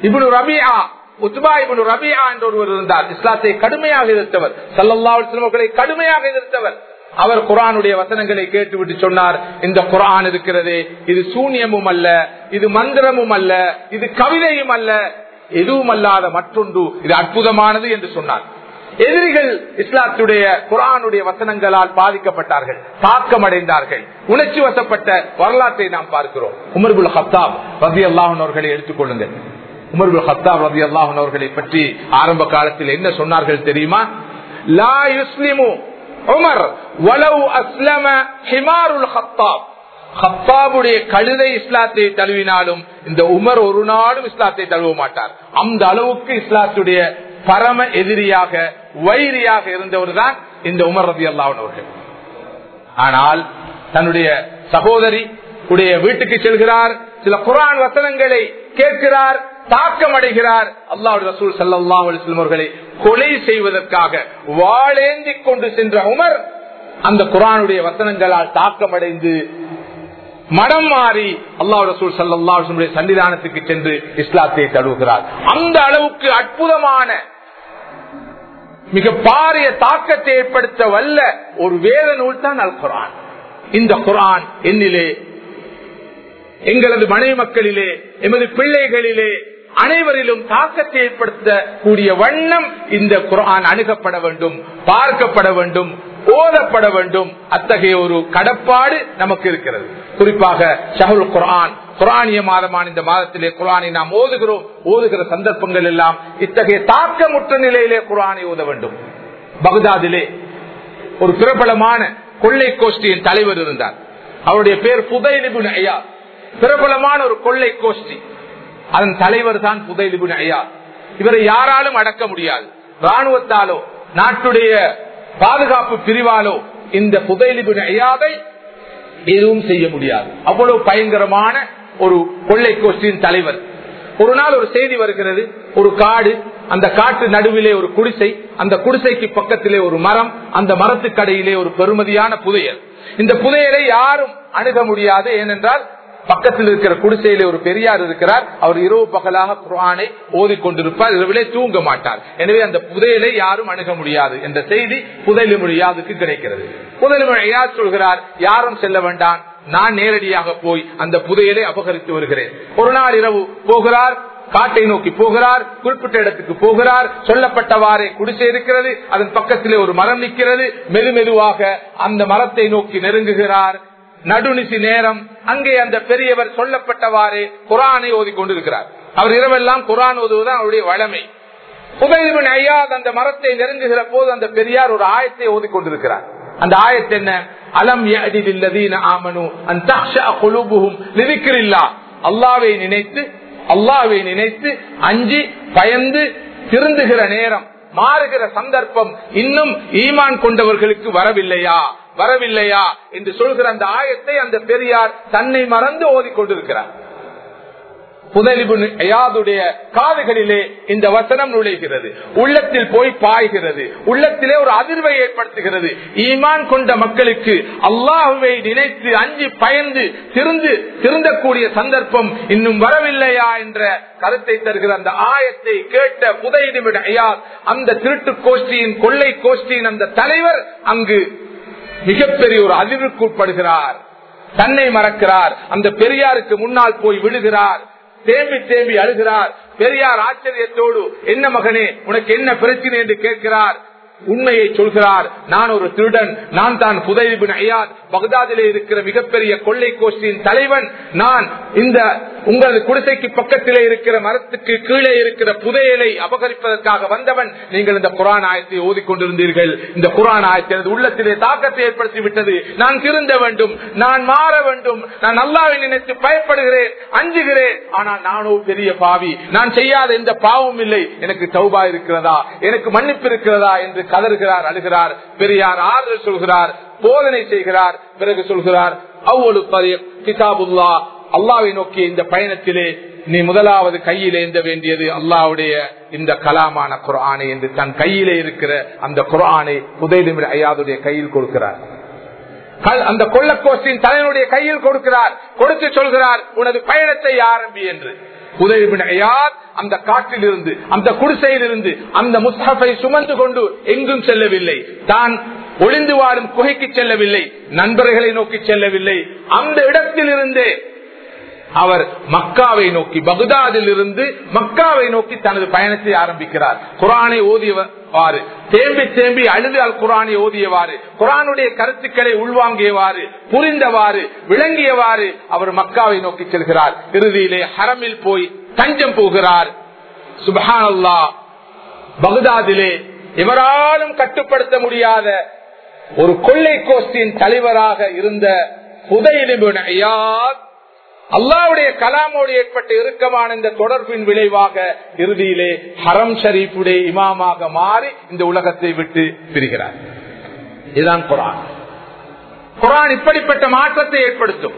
இபுனு ரபியா உத்பா இபுனு ரபியா என்ற ஒருவர் இருந்தார். இஸ்லாத்தை கடுமையாக எதிர்த்தவர். சல்லல்லா அவர்களை கடுமையாக எதிர்த்தவர். அவர் குரானுடைய வசனங்களை கேட்டுவிட்டு சொன்னார் இந்த குரான் இருக்கிறதே இது சூன்யமும் அல்ல இது மந்திரமும் அல்ல இது கவிதையும் அல்ல எதுவும் அல்லாத மற்றொன்று இது அற்புதமானது என்று சொன்னார். எதிரிகள் இஸ்லாத்துடைய குரானுடைய வசனங்களால் பாதிக்கப்பட்டார்கள் தாக்கமடைந்தார்கள். உணர்ச்சி வசப்பட்ட வரலாற்றை நாம் பார்க்கிறோம். உமர்புல் ஹத்தாப் ரதி அல்லாஹன் அவர்களை எடுத்துக்கொள்ளுங்கள் உமர்புல் ஹத்தாப் ரதி அல்லாஹன் அவர்களை பற்றி ஆரம்ப காலத்தில் என்ன சொன்னார்கள் தெரியுமா? லா யுஸ்லிமு உமர் வலவு அஸ்லம ஹிமாருல் ஹத்தாப் ஹத்தாபுடைய கழுதை இஸ்லாத்தை தழுவினாலும் இந்த உமர் ஒரு நாடும் இஸ்லாத்தை தழுவ மாட்டார். அந்த அளவுக்கு இஸ்லாத்துடைய பரம எதிரியாக வைரியாக இருந்தவர் தான் இந்த உமர் ரதி அல்லாவன் அவர்கள். ஆனால் தன்னுடைய சகோதரி உடைய வீட்டுக்கு செல்கிறார் சில குரான் வசனங்களை கேட்கிறார் தாக்கம் அடைகிறார் அல்லாஹ் ரசூல் சல்லா அவர்களை கொலை செய்வதற்காக வாழேந்தி கொண்டு சென்ற உமர் அந்த குரானுடைய வசனங்களால் தாக்கம் அடைந்து மடம் மாறி அல்லாஹ் ரசூல் சல்லா சன்னிதானத்துக்கு சென்று இஸ்லாத்தை தழுவுகிறார். அந்த அளவுக்கு அற்புதமான மிக பாரிய தாக்கத்தை ஏற்படுத்த வல்ல ஒரு வேத நூல் தான் அல் குரான் இந்த குரான் என்னிலே எங்களது மனைவி மக்களிலே எமது பிள்ளைகளிலே அனைவரிலும் தாக்கத்தை ஏற்படுத்தக்கூடிய வண்ணம் இந்த குரான் அணுகப்பட வேண்டும் பார்க்கப்பட வேண்டும் ஓதப்பட வேண்டும். அத்தகைய ஒரு கடப்பாடு நமக்கு இருக்கிறது. குறிப்பாக ஷஹுல் குரான் குரானிய மாதமான இந்த மாதத்திலே குரானை நாம் ஓதுகிறோம். ஓதுகிற சந்தர்ப்பங்கள் எல்லாம் இத்தகைய தாக்கமுற்ற நிலையிலே குரானை ஓத வேண்டும். பகுதாதிலே ஒரு பிரபலமான கொள்ளை கோஷ்டியின் தலைவர் இருந்தார். அவருடைய பேர் புதைலிபுன் பிரபலமான ஒரு கொள்ளை கோஷ்டி. அதன் தலைவர் தான் புதைலிபுன் ஐயா இவரை யாராலும் அடக்க முடியாது. ராணுவத்தாலோ நாட்டுடைய பாதுகாப்பு பிரிவாலோ இந்த புதைலிபுன் ஐயாவை எதுவும் செய்ய முடியாது. அவ்வளவு பயங்கரமான ஒரு கொள்ளை கோஷ்டியின் தலைவர். ஒரு நாள் ஒரு செய்தி வருகிறது. ஒரு காடு அந்த காட்டு நடுவிலே ஒரு குடிசை அந்த குடிசைக்கு பக்கத்திலே ஒரு மரம் அந்த மரத்துக்கடையிலே ஒரு பெருமதியான புதையல். இந்த புதையலை யாரும் அணுக முடியாது. ஏனென்றால் பக்கத்தில் இருக்கிற குடிசையில ஒரு பெரியார் இருக்கிறார். அவர் இரவு பகலாக குரானை ஓதிக்கொண்டிருப்பார். இரவிலே தூங்க மாட்டார். எனவே அந்த புதையலை யாரும் அணுக முடியாது. என்ற செய்தி புதையலிமொழியாதுக்கு கிடைக்கிறது. புதையலிமொழியா சொல்கிறார்? யாரும் செல்ல வேண்டாம். நான் நேரடியாக போய் அந்த புதையலை அபகரித்து வருகிறேன். ஒரு நாள் இரவு போகிறார். காட்டை நோக்கி போகிறார். குறிப்பிட்ட இடத்துக்கு போகிறார். சொல்லப்பட்டவாறே குடிசை இருக்கிறது. அதன் பக்கத்திலே ஒரு மரம் நிற்கிறது. மெது மெதுவாக அந்த மரத்தை நோக்கி நெருங்குகிறார். நடுநிசி நேரம். அங்கே அந்த பெரியவர் சொல்லப்பட்டவாறே குரானை ஓதிக்கொண்டிருக்கிறார் அவர் இரவெல்லாம் குரான் ஓதுவதுதான் அவருடைய வளமை. புகையிலின் ஐயா அந்த மரத்தை நெருங்குகிற போது அந்த பெரியார் ஒரு ஆயத்தை ஓதிக்கொண்டிருக்கிறார் அந்த ஆயத்து என்ன? அலம் ஆமனு அல்லாவை நினைத்து அல்லாவை நினைத்து அஞ்சி பயந்து திருந்துகிற நேரம் மாறுகிற சந்தர்ப்பம் இன்னும் ஈமான் கொண்டவர்களுக்கு வரவில்லையா? வரவில்லையா என்று சொல்கிற அந்த ஆயத்தை அந்த பெரியார் தன்னை மறந்து ஓதிக்கொண்டிருக்கிறார். புதலிபுடைய காதுகளிலே இந்த வசனம் நுழைகிறது. உள்ளத்தில் போய் பாய்கிறது. உள்ளத்திலே ஒரு அதிர்வை ஏற்படுத்துகிறது. ஈமான் கொண்ட மக்களுக்கு அல்லாஹுவை நினைத்து அஞ்சு பயந்து திருந்து திருந்தக்கூடிய சந்தர்ப்பம் இன்னும் வரவில்லையா என்ற கருத்தை தருகிற அந்த ஆயத்தை கேட்ட புதையிடுமிட ஐயார் அந்த திருட்டு கோஷ்டியின் கொள்ளை கோஷ்டியின் அந்த தலைவர் அங்கு மிகப்பெரிய ஒரு அதிர்வுக்குட்படுகிறார் தன்னை மறக்கிறார். அந்த பெரியாருக்கு முன்னால் போய் விழுகிறார். தேம்பி தேம்பி அழுகிறார். பெரியார் ஆச்சரியத்தோடு என்ன மகனே உனக்கு என்ன பிரச்சனை? என்று கேட்கிறார். உண்மையை சொல்கிறார். நான் ஒரு திருடன். நான் தான் புதைபின் ஐயாத். பகதாதிலே இருக்கிற மிகப்பெரிய கொள்ளை கோஷ்டியின் தலைவன். நான் இந்த உங்களது குடிசைக்கு பக்கத்திலே இருக்கிற மரத்துக்கு கீழே இருக்கிற புதையலை அபகரிப்பதற்காக வந்தவன் நீங்கள் இந்த குரான் ஆயத்தை ஓதிக்கொண்டிருந்தீர்கள். இந்த குரான் ஆயத்தை எனது உள்ளத்திலே தாக்கத்தை ஏற்படுத்தி விட்டது நான் திருந்த வேண்டும். நான் மாற வேண்டும். நான் நல்லாவை நினைத்து பயப்படுகிறேன் அஞ்சுகிறேன். ஆனால் நானோ பெரிய பாவி. நான் செய்யாத எந்த பாவம் இல்லை. எனக்கு சௌபா இருக்கிறதா? எனக்கு மன்னிப்பு இருக்கிறதா? என்று கதறுகிறார் அழுகிறார் பெரியார் ஆறுதல் சொல்கிறார் போதனை செய்கிறார் பிறகு சொல்கிறார் அவ்வளவு கிதாபுல்லா அல்லாவை நோக்கி இந்த பயணத்திலே நீ முதலாவது கையிலே ஏந்த வேண்டியது அல்லாவுடைய இந்த கலாமான குரானை என்று தன் கையிலே இருக்கிற அந்த குரானை புதையிலும் ஐயாவுடைய கையில் கொடுக்கிறார். அந்த கொள்ளக்கோஷ்டின் தலைவனுடைய கையில் கொடுக்கிறார். கொடுத்து சொல்கிறார் உனது பயணத்தை ஆரம்பி என்று. அந்த காட்டில் இருந்து அந்த குடிசையில் இருந்து அந்த முஸ்தபை சுமந்து கொண்டு எங்கும் செல்லவில்லை. தான் ஒளிந்து வாழும் குகைக்கு செல்லவில்லை நண்பர்களை நோக்கி செல்லவில்லை. அந்த இடத்தில் இருந்தே அவர் மக்காவை நோக்கி பகுதாதில் இருந்து மக்காவை நோக்கி தனது பயணத்தை ஆரம்பிக்கிறார். குரானை ஓதியவாறு தேம்பி தேம்பி அழுது அல் குரானை ஓதியவாறு குரானுடைய கருத்துக்களை உள்வாங்கியவாறு புரிந்தவாறு விளங்கியவாறு அவர் மக்காவை நோக்கி செல்கிறார். இறுதியிலே ஹரமில் போய் தஞ்சம் போகிறார். சுபஹானல்லா பகுதாதிலே எவராலும் கட்டுப்படுத்த முடியாத ஒரு கொள்ளை கோஷ்டியின் தலைவராக இருந்த புதையிலிபுன் ஐயாத் அல்லாவுடைய கலாமோடு ஏற்பட்ட இறுக்கமான இந்த தொடர்பின் விளைவாக இறுதியிலே ஹரம் ஷரீஃபுடைய இமாமாக மாறி இந்த உலகத்தை விட்டு பிரிகிறார். இதுதான் குரான். குரான் இப்படிப்பட்ட மாற்றத்தை ஏற்படுத்தும்.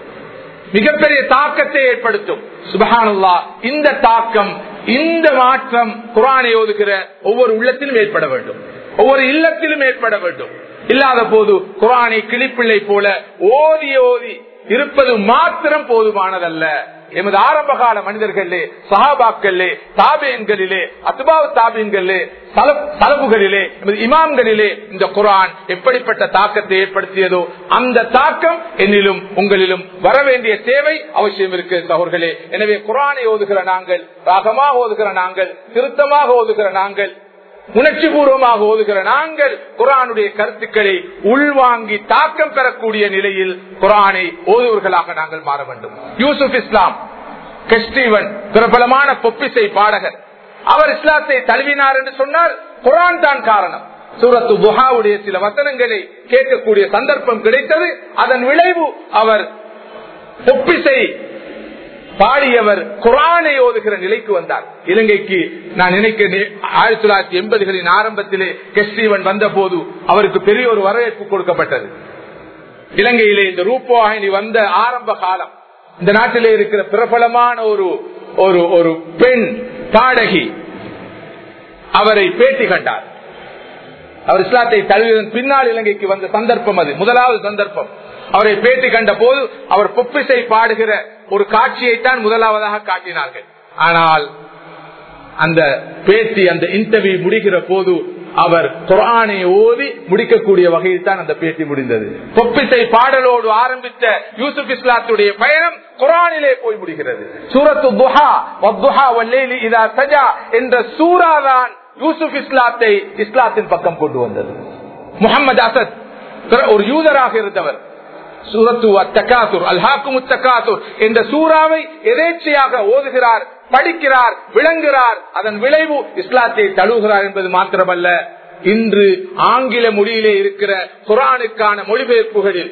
மிகப்பெரிய தாக்கத்தை ஏற்படுத்தும். சுபஹானுல்லா இந்த தாக்கம் இந்த மாற்றம் குரானை ஒதுக்கிற ஒவ்வொரு உள்ளத்திலும் ஏற்பட வேண்டும். ஒவ்வொரு இல்லத்திலும் ஏற்பட வேண்டும். இல்லாத போது குரானை கிளிப்பிள்ளை போல ஓதி ஓதி இருப்பது மாத்திரம் போதுமானதல்ல. எமது ஆரம்ப கால மனிதர்களே சஹாபாக்களிலே தாபியன்களிலே அத்துபாவ தாபியன்களிலே தலப்புகளிலே எமது இமாம்களிலே இந்த குரான் எப்படிப்பட்ட தாக்கத்தை ஏற்படுத்தியதோ அந்த தாக்கம் என்னிலும் உங்களிலும் வர வேண்டிய தேவை அவசியம் இருக்கு சகோர்களே எனவே குரானை ஓதுகிற நாங்கள் ராகமாக ஓதுகிற நாங்கள் திருத்தமாக ஓதுகிற நாங்கள் உணர்ச்சி பூர்வமாக ஓதுகிற நாங்கள் குரானுடைய கருத்துக்களை உள்வாங்கி தாக்கம் பெறக்கூடிய நிலையில் குரானை ஓதுவர்களாக நாங்கள் மாற வேண்டும். யூசுப் இஸ்லாம் கிறிஸ்டீவன் பிரபலமான பொப்பிசை பாடகர். அவர் இஸ்லாத்தை தழுவினார் என்று சொன்னால் குரான் தான் காரணம். சூரத்து புகாவுடைய சில வசனங்களை கேட்கக்கூடிய சந்தர்ப்பம் கிடைத்தது. அதன் விளைவு அவர் பொப்பிசை பாடியவர் குரானை ஓதுகிற நிலைக்கு வந்தார். இலங்கைக்கு நான் நினைக்கிறேன் ஆயிரத்தி தொள்ளாயிரத்தி எண்பதுகளின் ஆரம்பத்திலே கெஸ்ரீவன் வந்த போது அவருக்கு பெரிய ஒரு வரவேற்பு கொடுக்கப்பட்டது. இலங்கையிலே இந்த ரூபவாகினி வந்த ஆரம்ப காலம். இந்த நாட்டிலே இருக்கிற பிரபலமான ஒரு ஒரு ஒரு பெண் பாடகி அவரை பேட்டி கண்டார். அவர் இஸ்லாத்தை தழுவியதன் பின்னால் இலங்கைக்கு வந்த சந்தர்ப்பம் அது. முதலாவது சந்தர்ப்பம். அவரை பேட்டி கண்ட போது அவர் பொப்பிசை பாடுகிற ஒரு காட்சியைத்தான் முதலாவதாக காட்டினார்கள். ஆனால் அந்த பேட்டி அந்த இன்டர்வியூ முடிகிற போது அவர் குரானை ஓதி முடிக்கக்கூடிய வகையில் தான் அந்த பேட்டி முடிந்தது. பொப்பிசை பாடலோடு ஆரம்பித்த யூசுப் இஸ்லாத்துடைய பயணம் குரானிலே போய் முடிகிறது. சூரத்து துஹா வத்துஹா வல்லேலி இதா சஜா என்ற சூரா தான் யூசுப் இஸ்லாத்தை இஸ்லாத்தின் பக்கம் கொண்டு வந்தது. முகமது அசத் ஒரு யூதராக இருந்தவர். சூரத்து அத்தகாசுர் அல்ஹாக்கும் தக்காசுர் என்ற சூறாவை எதேச்சையாக ஓதுகிறார் படிக்கிறார் விளங்குகிறார். அதன் விளைவு இஸ்லாத்தை தழுவுகிறார் என்பது மாத்திரமல்ல. இன்று ஆங்கில மொழியிலே இருக்கிற குரானுக்கான மொழிபெயர்ப்புகளில்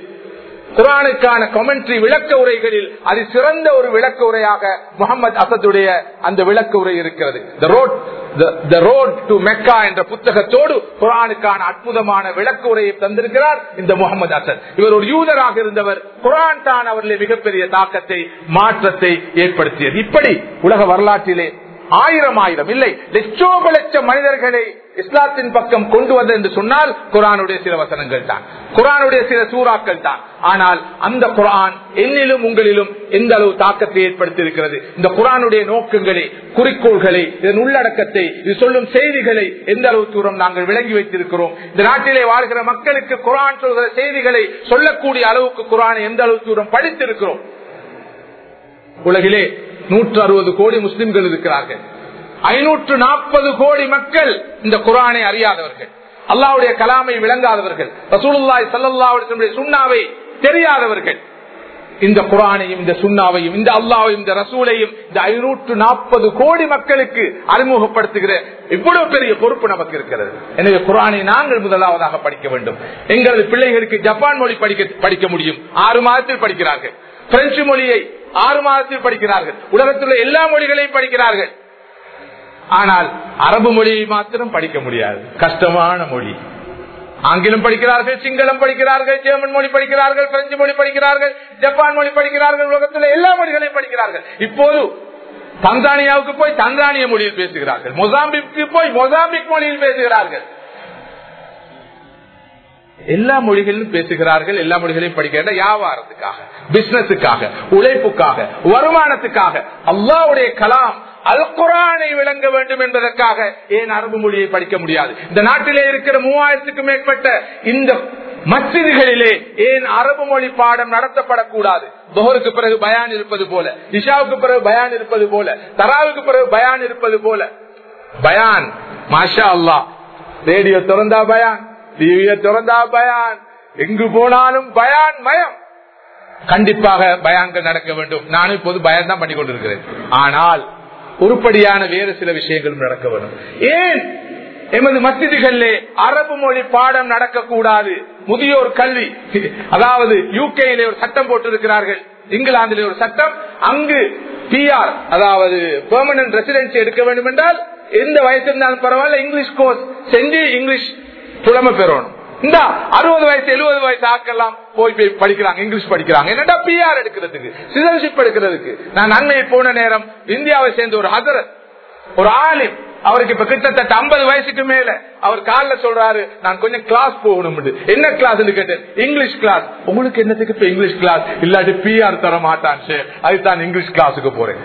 குரானுக்கான கொமெண்ட்ரி விளக்க உரைகளில் அது சிறந்த ஒரு விளக்க உரையாக முகமது அசதுடைய அந்த விளக்க உரை இருக்கிறது. த ரோட் டு மெக்கா என்ற புத்தகத்தோடு குரானுக்கான அற்புதமான விளக்க உரையை தந்திருக்கிறார் இந்த முகமது அசத். இவர் ஒரு யூதராக இருந்தவர். குரான் தான் அவர்களை மிகப்பெரிய தாக்கத்தை மாற்றத்தை ஏற்படுத்தியது. இப்படி உலக வரலாற்றிலே ஆயிரம் ஆயிரம் இல்லை லட்சோப லட்சம் மனிதர்களை இஸ்லாத்தின் பக்கம் கொண்டு வந்த என்று சொன்னால் குரானுடைய சில வசனங்கள் தான். குரானுடைய சில சூறாக்கள் தான். ஆனால் அந்த குரான் என்னிலும் உங்களிலும் எந்த அளவு தாக்கத்தை ஏற்படுத்தி இருக்கிறது இந்த குரானுடைய நோக்கங்களை குறிக்கோள்களை இதன் உள்ளடக்கத்தை இது சொல்லும் செய்திகளை எந்த அளவு தூரம் நாங்கள் விளங்கி வைத்திருக்கிறோம்? இந்த நாட்டிலே வாழ்கிற மக்களுக்கு குரான் சொல்கிற செய்திகளை சொல்லக்கூடிய அளவுக்கு குரானை எந்த அளவு தூரம் படித்திருக்கிறோம்? உலகிலே நூற்று அறுபது கோடி முஸ்லிம்கள் இருக்கிறார்கள். ஐநூற்று நாற்பது கோடி மக்கள் இந்த குரானை அறியாதவர்கள். அல்லாவுடைய கலாமை விளங்காதவர்கள். ரசூலுல்லாய் சல்லாவுடைய சுண்ணாவை தெரியாதவர்கள். இந்த குரானையும் இந்த சுண்ணாவையும் இந்த அல்லாவையும் இந்த ரசூலையும் இந்த ஐநூற்று நாற்பது கோடி மக்களுக்கு அறிமுகப்படுத்துகிற இவ்வளவு பெரிய பொறுப்பு நமக்கு இருக்கிறது. எனவே குரானை நாங்கள் முதலாவதாக படிக்க வேண்டும். எங்களது பிள்ளைகளுக்கு ஜப்பான் மொழி படிக்க படிக்க முடியும். ஆறு மாதத்தில் படிக்கிறார்கள். பிரெஞ்சு மொழியை ஆறு மாதத்தில் படிக்கிறார்கள். உலகத்தில் உள்ள எல்லா மொழிகளையும் படிக்கிறார்கள். ஆனால் அரபு மொழியை மாத்திரம் படிக்க முடியாது. கஷ்டமான மொழி. ஆங்கிலம் படிக்கிறார்கள் சிங்களம் படிக்கிறார்கள் ஜெர்மன் மொழி படிக்கிறார்கள் பிரெஞ்சு மொழி படிக்கிறார்கள் ஜப்பான் மொழி படிக்கிறார்கள் உலகத்தில் எல்லா மொழிகளையும் படிக்கிறார்கள். இப்போது தன்சானியாவுக்கு போய் தன்சானிய மொழியில் பேசுகிறார்கள். மொசாம்பிக்கு போய் மொசாம்பிக் மொழியில் பேசுகிறார்கள். எல்லா மொழிகளிலும் பேசுகிறார்கள் எல்லா மொழிகளையும் படிக்கிற வியாபாரத்துக்காக பிசினஸுக்காக உழைப்புக்காக வருமானத்துக்காக. அல்லாவுடைய கலாம் அல் குரானை விளங்க வேண்டும் என்பதற்காக ஏன் அரபு மொழியை படிக்க முடியாது? இந்த நாட்டிலே இருக்கிற மூவாயிரத்துக்கும் மேற்பட்ட இந்த மசிதிகளிலே ஏன் அரபு மொழி பாடம் நடத்தப்படக்கூடாது? தொகருக்கு பிறகு பயான் இருப்பது போல இஷாவுக்கு பிறகு பயான் இருப்பது போல தராவுக்கு பிறகு பயான் இருப்பது போல. பயான் மாஷா அல்லா ரேடியோ திறந்தா பயான் டிவிய திறந்தா பயான் எங்கு போனாலும் பயான் மயம். கண்டிப்பாக பயான்கள் நடக்க வேண்டும். நானும் இப்போது பயான் தான் பண்ணி கொண்டிருக்கிறேன். ஆனால் உருப்படியான வேறு சில விஷயங்களும் நடக்க வேண்டும். ஏன்? எமது மத்திதிகளிலே அரபு மொழி பாடம் நடக்கக்கூடாது. முதியோர் கல்வி. அதாவது யூகேயிலே ஒரு சட்டம் போட்டிருக்கிறார்கள். இங்கிலாந்திலே ஒரு சட்டம். அங்கு பிஆர் அதாவது பெர்மனன்ட் ரெசிடென்சி எடுக்க வேண்டும் என்றால் எந்த வயசு இருந்தாலும் பரவாயில்ல இங்கிலீஷ் கோர்ஸ் செஞ்சு இங்கிலீஷ் புலமை பெறணும். இந்த அறுபது வயசு எழுபது வயசு ஆக்கெல்லாம் போய் போய் படிக்கிறாங்க இங்கிலீஷ் படிக்கிறாங்க. என்னடா பிஆர் எடுக்கிறதுக்கு சிட்டிசன்ஷிப் எடுக்கிறதுக்கு? நான் அண்மையில் போன நேரம் இந்தியாவை சேர்ந்த ஒரு ஹசரத் ஒரு ஆலிம் அவருக்கு இப்ப கிட்டத்தட்ட ஐம்பது வயசுக்கு மேல. அவர் காலைல சொல்றாரு நான் கொஞ்சம் கிளாஸ் போகணும் என்ன கிளாஸ் கேட்டேன் இங்கிலீஷ் கிளாஸ் உங்களுக்கு என்னத்துக்கு இப்ப இங்கிலீஷ் கிளாஸ் இல்லாட்டி பிஆர் தர மாட்டான் சார் அதுதான் இங்கிலீஷ் கிளாஸுக்கு போறேன்.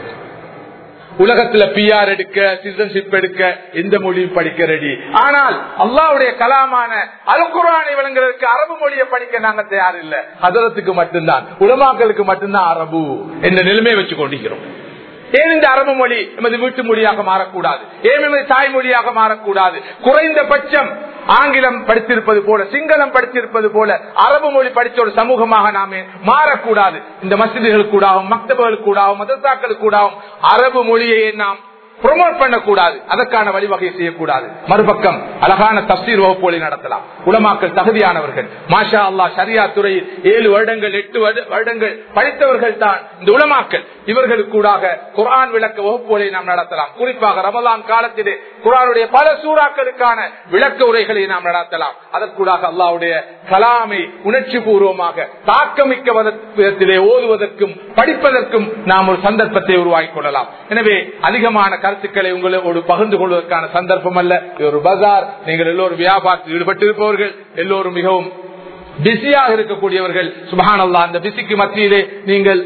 உலகத்துல பிஆர் எடுக்க சிட்டிசன்ஷிப் எடுக்க எந்த மொழியும் படிக்க ரெடி ஆனால் அல்லாவுடைய கலாமான அல்குரானை விளங்குறதுக்கு அரபு மொழியை படிக்க நாங்க தயார் இல்ல அதரத்துக்கு மட்டும்தான் உலமாக்களுக்கு மட்டும்தான் அரபு என்ற நிலைமையை வச்சு கொண்டிருக்கிறோம். ஏன் இந்த அரபு மொழி எமது வீட்டு மொழியாக மாறக்கூடாது? ஏன் எமது தாய்மொழியாக மாறக்கூடாது? குறைந்தபட்சம் ஆங்கிலம் படித்திருப்பது போல சிங்களம் படித்திருப்பது போல அரபு மொழி படித்த ஒரு சமூகமாக நாமே மாறக்கூடாது. இந்த மசிதிகள் கூடாகும் மக்தபர்கள் கூடாகும் மதத்தாக்கள் கூடாகும் அரபு மொழியை நாம் ப்ரொமோட் பண்ணக்கூடாது. அதற்கான வழிவகை செய்யக்கூடாது. மறுபக்கம் அழகான தப்சீர் வகுப்புகளை நடத்தலாம். உலமாக்கள் தகுதியானவர்கள். மாஷா அல்லா சரியா துறையில் ஏழு வருடங்கள் எட்டு வருடங்கள் படித்தவர்கள் தான் இந்த உலமாக்கள். இவர்களுக்கூடாக குரான் விளக்க வகுப்புகளை நாம் நடத்தலாம். குறிப்பாக ரமலான் காலத்திலே குரானுடைய பல சூறாக்களுக்கான விளக்க உரைகளை நாம் நடத்தலாம். அதற்கூடாக அல்லாவுடைய கலாமை உணர்ச்சி பூர்வமாக தாக்கமிக்க விதத்திலே ஓதுவதற்கும் படிப்பதற்கும் நாம் ஒரு சந்தர்ப்பத்தை உருவாக்கிக் கொள்ளலாம். எனவே அதிகமான கருத்துக்களை உங்களோடு பகிர்ந்து கொள்வதற்கான சந்தர்ப்பம் அல்ல. இது ஒரு பஜார். நீங்கள் எல்லோரும் வியாபாரத்தில் ஈடுபட்டிருப்பவர்கள். எல்லோரும் மிகவும் பிஸியாக இருக்கக்கூடியவர்கள். சுபஹானல்லா அந்த பிஸிக்கு மத்தியிலே நீங்கள்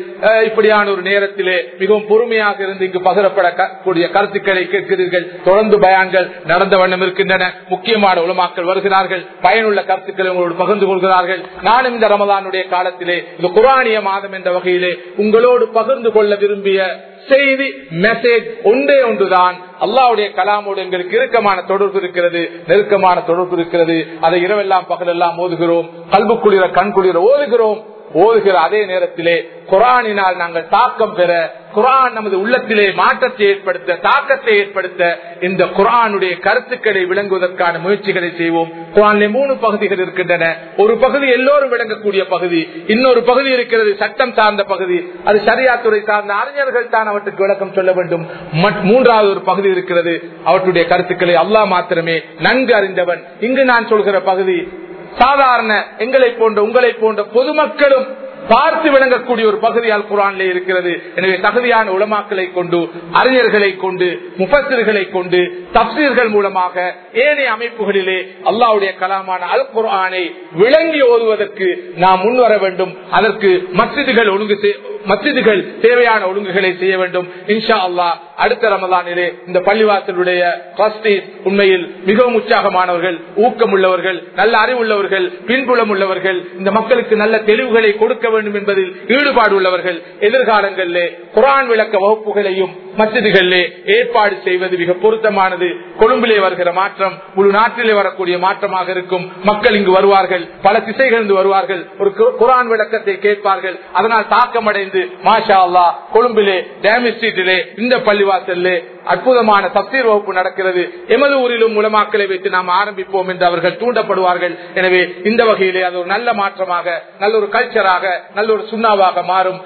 இப்படியான ஒரு நேரத்திலே மிகவும் பொறுமையாக இருந்து இங்கு பகிரப்படக்கூடிய கருத்துக்களை கேட்கிறீர்கள். தொடர்ந்து பயான்கள் நடந்த வண்ணம் இருக்கின்றன. முக்கியமான உலமாக்கள் வருகிறார்கள். பயனுள்ள கருத்துக்களை உங்களோடு பகிர்ந்து கொள்கிறார்கள். நானும் இந்த ரமதானுடைய காலத்திலே இந்த குரானிய மாதம் என்ற வகையிலே உங்களோடு பகிர்ந்து கொள்ள விரும்பிய செய்தி மெசேஜ் ஒன்றே ஒன்றுதான். அல்லாவுடைய கலாமோடு எங்களுக்கு இறுக்கமான தொடர்பு இருக்கிறது நெருக்கமான தொடர்பு இருக்கிறது. அதை இரவெல்லாம் பகலெல்லாம் ஓதுகிறோம் கல்பு குளிர கண் குளிர ஓதுகிறோம். ஓதுகிற அதே நேரத்திலே குரானினால் நாங்கள் தாக்கம் பெற குரான் நமது உள்ளத்திலே மாற்றத்தை ஏற்படுத்த தாக்கத்தை ஏற்படுத்த இந்த குரானுடைய கருத்துக்களை விளங்குவதற்கான முயற்சிகளை செய்வோம். குரானிலே மூணு பகுதிகள் இருக்கின்றன. ஒரு பகுதி எல்லோரும் விளங்கக்கூடிய பகுதி இன்னொரு பகுதி இருக்கிறது சட்டம் சார்ந்த பகுதி. அது சரியாத்துறை சார்ந்த அறிஞர்கள் தான் அவற்றுக்கு விளக்கம் சொல்ல வேண்டும். மூன்றாவது ஒரு பகுதி இருக்கிறது. அவற்றுடைய கருத்துக்களை அல்லா மாத்திரமே நன்கு அறிந்தவன். இங்கு நான் சொல்கிற பகுதி சாதாரண எங்களை போன்ற உங்களை போன்ற பொதுமக்களும் பார்த்து விளங்கக்கூடிய ஒரு பகுதியால் குரானிலே இருக்கிறது. எனவே தகுதியான உளமாக்களை கொண்டு அறிஞர்களை கொண்டு முஃபசிர்களை கொண்டு தப்சீர்கள் மூலமாக ஏனைய அமைப்புகளிலே அல்லாவுடைய கலாமான அல் குரானை விளங்கி ஓதுவதற்கு நாம் முன்வர வேண்டும். அதற்கு மசிதிகள் ஒழுங்கு மசிதிகள் தேவையான ஒழுங்குகளை செய்ய வேண்டும். இன்ஷா அல்லா அடுத்த ரமதானிலே இந்த பள்ளிவாசலுடைய உண்மையில் மிகவும் உற்சாகமானவர்கள் ஊக்கம் உள்ளவர்கள் நல்ல அறிவுள்ளவர்கள் பின்புலம் உள்ளவர்கள் இந்த மக்களுக்கு நல்ல தெளிவுகளை கொடுக்க வேண்டும் என்பதில் ஈடுபாடு உள்ளவர்கள் எதிர்காலங்களிலே குரான் விளக்க வகுப்புகளையும் மசிதிகளிலே ஏற்பாடு செய்வது மிக பொருத்தமானது. கொழும்பிலே வருகிற மாற்றம் முழு நாட்டிலே வரக்கூடிய மாற்றமாக இருக்கும். மக்கள் இங்கு வருவார்கள் பல திசைகளிலிருந்து வருவார்கள். ஒரு குரான் விளக்கத்தை கேட்பார்கள். அதனால் தாக்கமடைந்து மாஷா அல்லா கொழும்பிலே டேமி ஸ்ட்ரீட்டிலே இந்த பள்ளிவாசல்லே அற்புதமான தப்சீர் வகுப்பு நடக்கிறது. எமது ஊரிலும் உலமாக்களை வைத்து நாம் ஆரம்பிப்போம் என்று அவர்கள் தூண்டப்படுவார்கள். எனவே இந்த வகையிலே அது ஒரு நல்ல மாற்றமாக நல்ல ஒரு கல்ச்சராக நல்ல ஒரு சுண்ணாவாக மாறும்.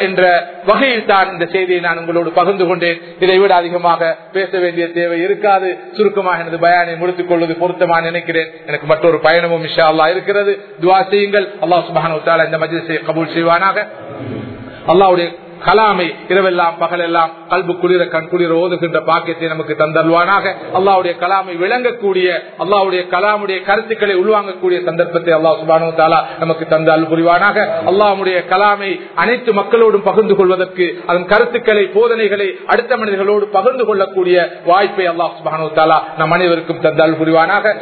என்ற வகையில் தான் இந்த செய்தியை நான் உங்களோடு பகிர்ந்து கொண்டேன். இதை விட அதிகமாக பேச வேண்டிய தேவை இருக்காது. சுருக்கமாக எனது பயானை முடித்துக் கொள்வது பொருத்தமா நினைக்கிறேன். எனக்கு மற்றொரு பயணமும் இஷா அல்லா இருக்கிறது. துவா செய்யுங்கள். அல்லாஹ் சுபான இந்த மஜிஸை கபூல் செய்வானாக. அல்லாவுடைய கலாமை இரவெல்லாம் பகலெல்லாம் கல்பு குளிர கண் குளிர ஓதுகின்ற பாக்கியத்தை நமக்கு தந்தல்வானாக அல்லாவுடைய கலாமை விளங்கக்கூடிய அல்லாவுடைய கலாமுடைய கருத்துக்களை உள்வாங்கக்கூடிய சந்தர்ப்பத்தை அல்லா சுபானு தாலா நமக்கு தந்தால் புரிவானாக அல்லாவுடைய கலாமை அனைத்து மக்களோடும் பகிர்ந்து கொள்வதற்கு அதன் கருத்துக்களை போதனைகளை அடுத்த மனிதர்களோடு பகிர்ந்து கொள்ளக்கூடிய வாய்ப்பை அல்லாஹ் சுபானு தாலா நம் அனைவருக்கும் தந்தால் புரிவானாக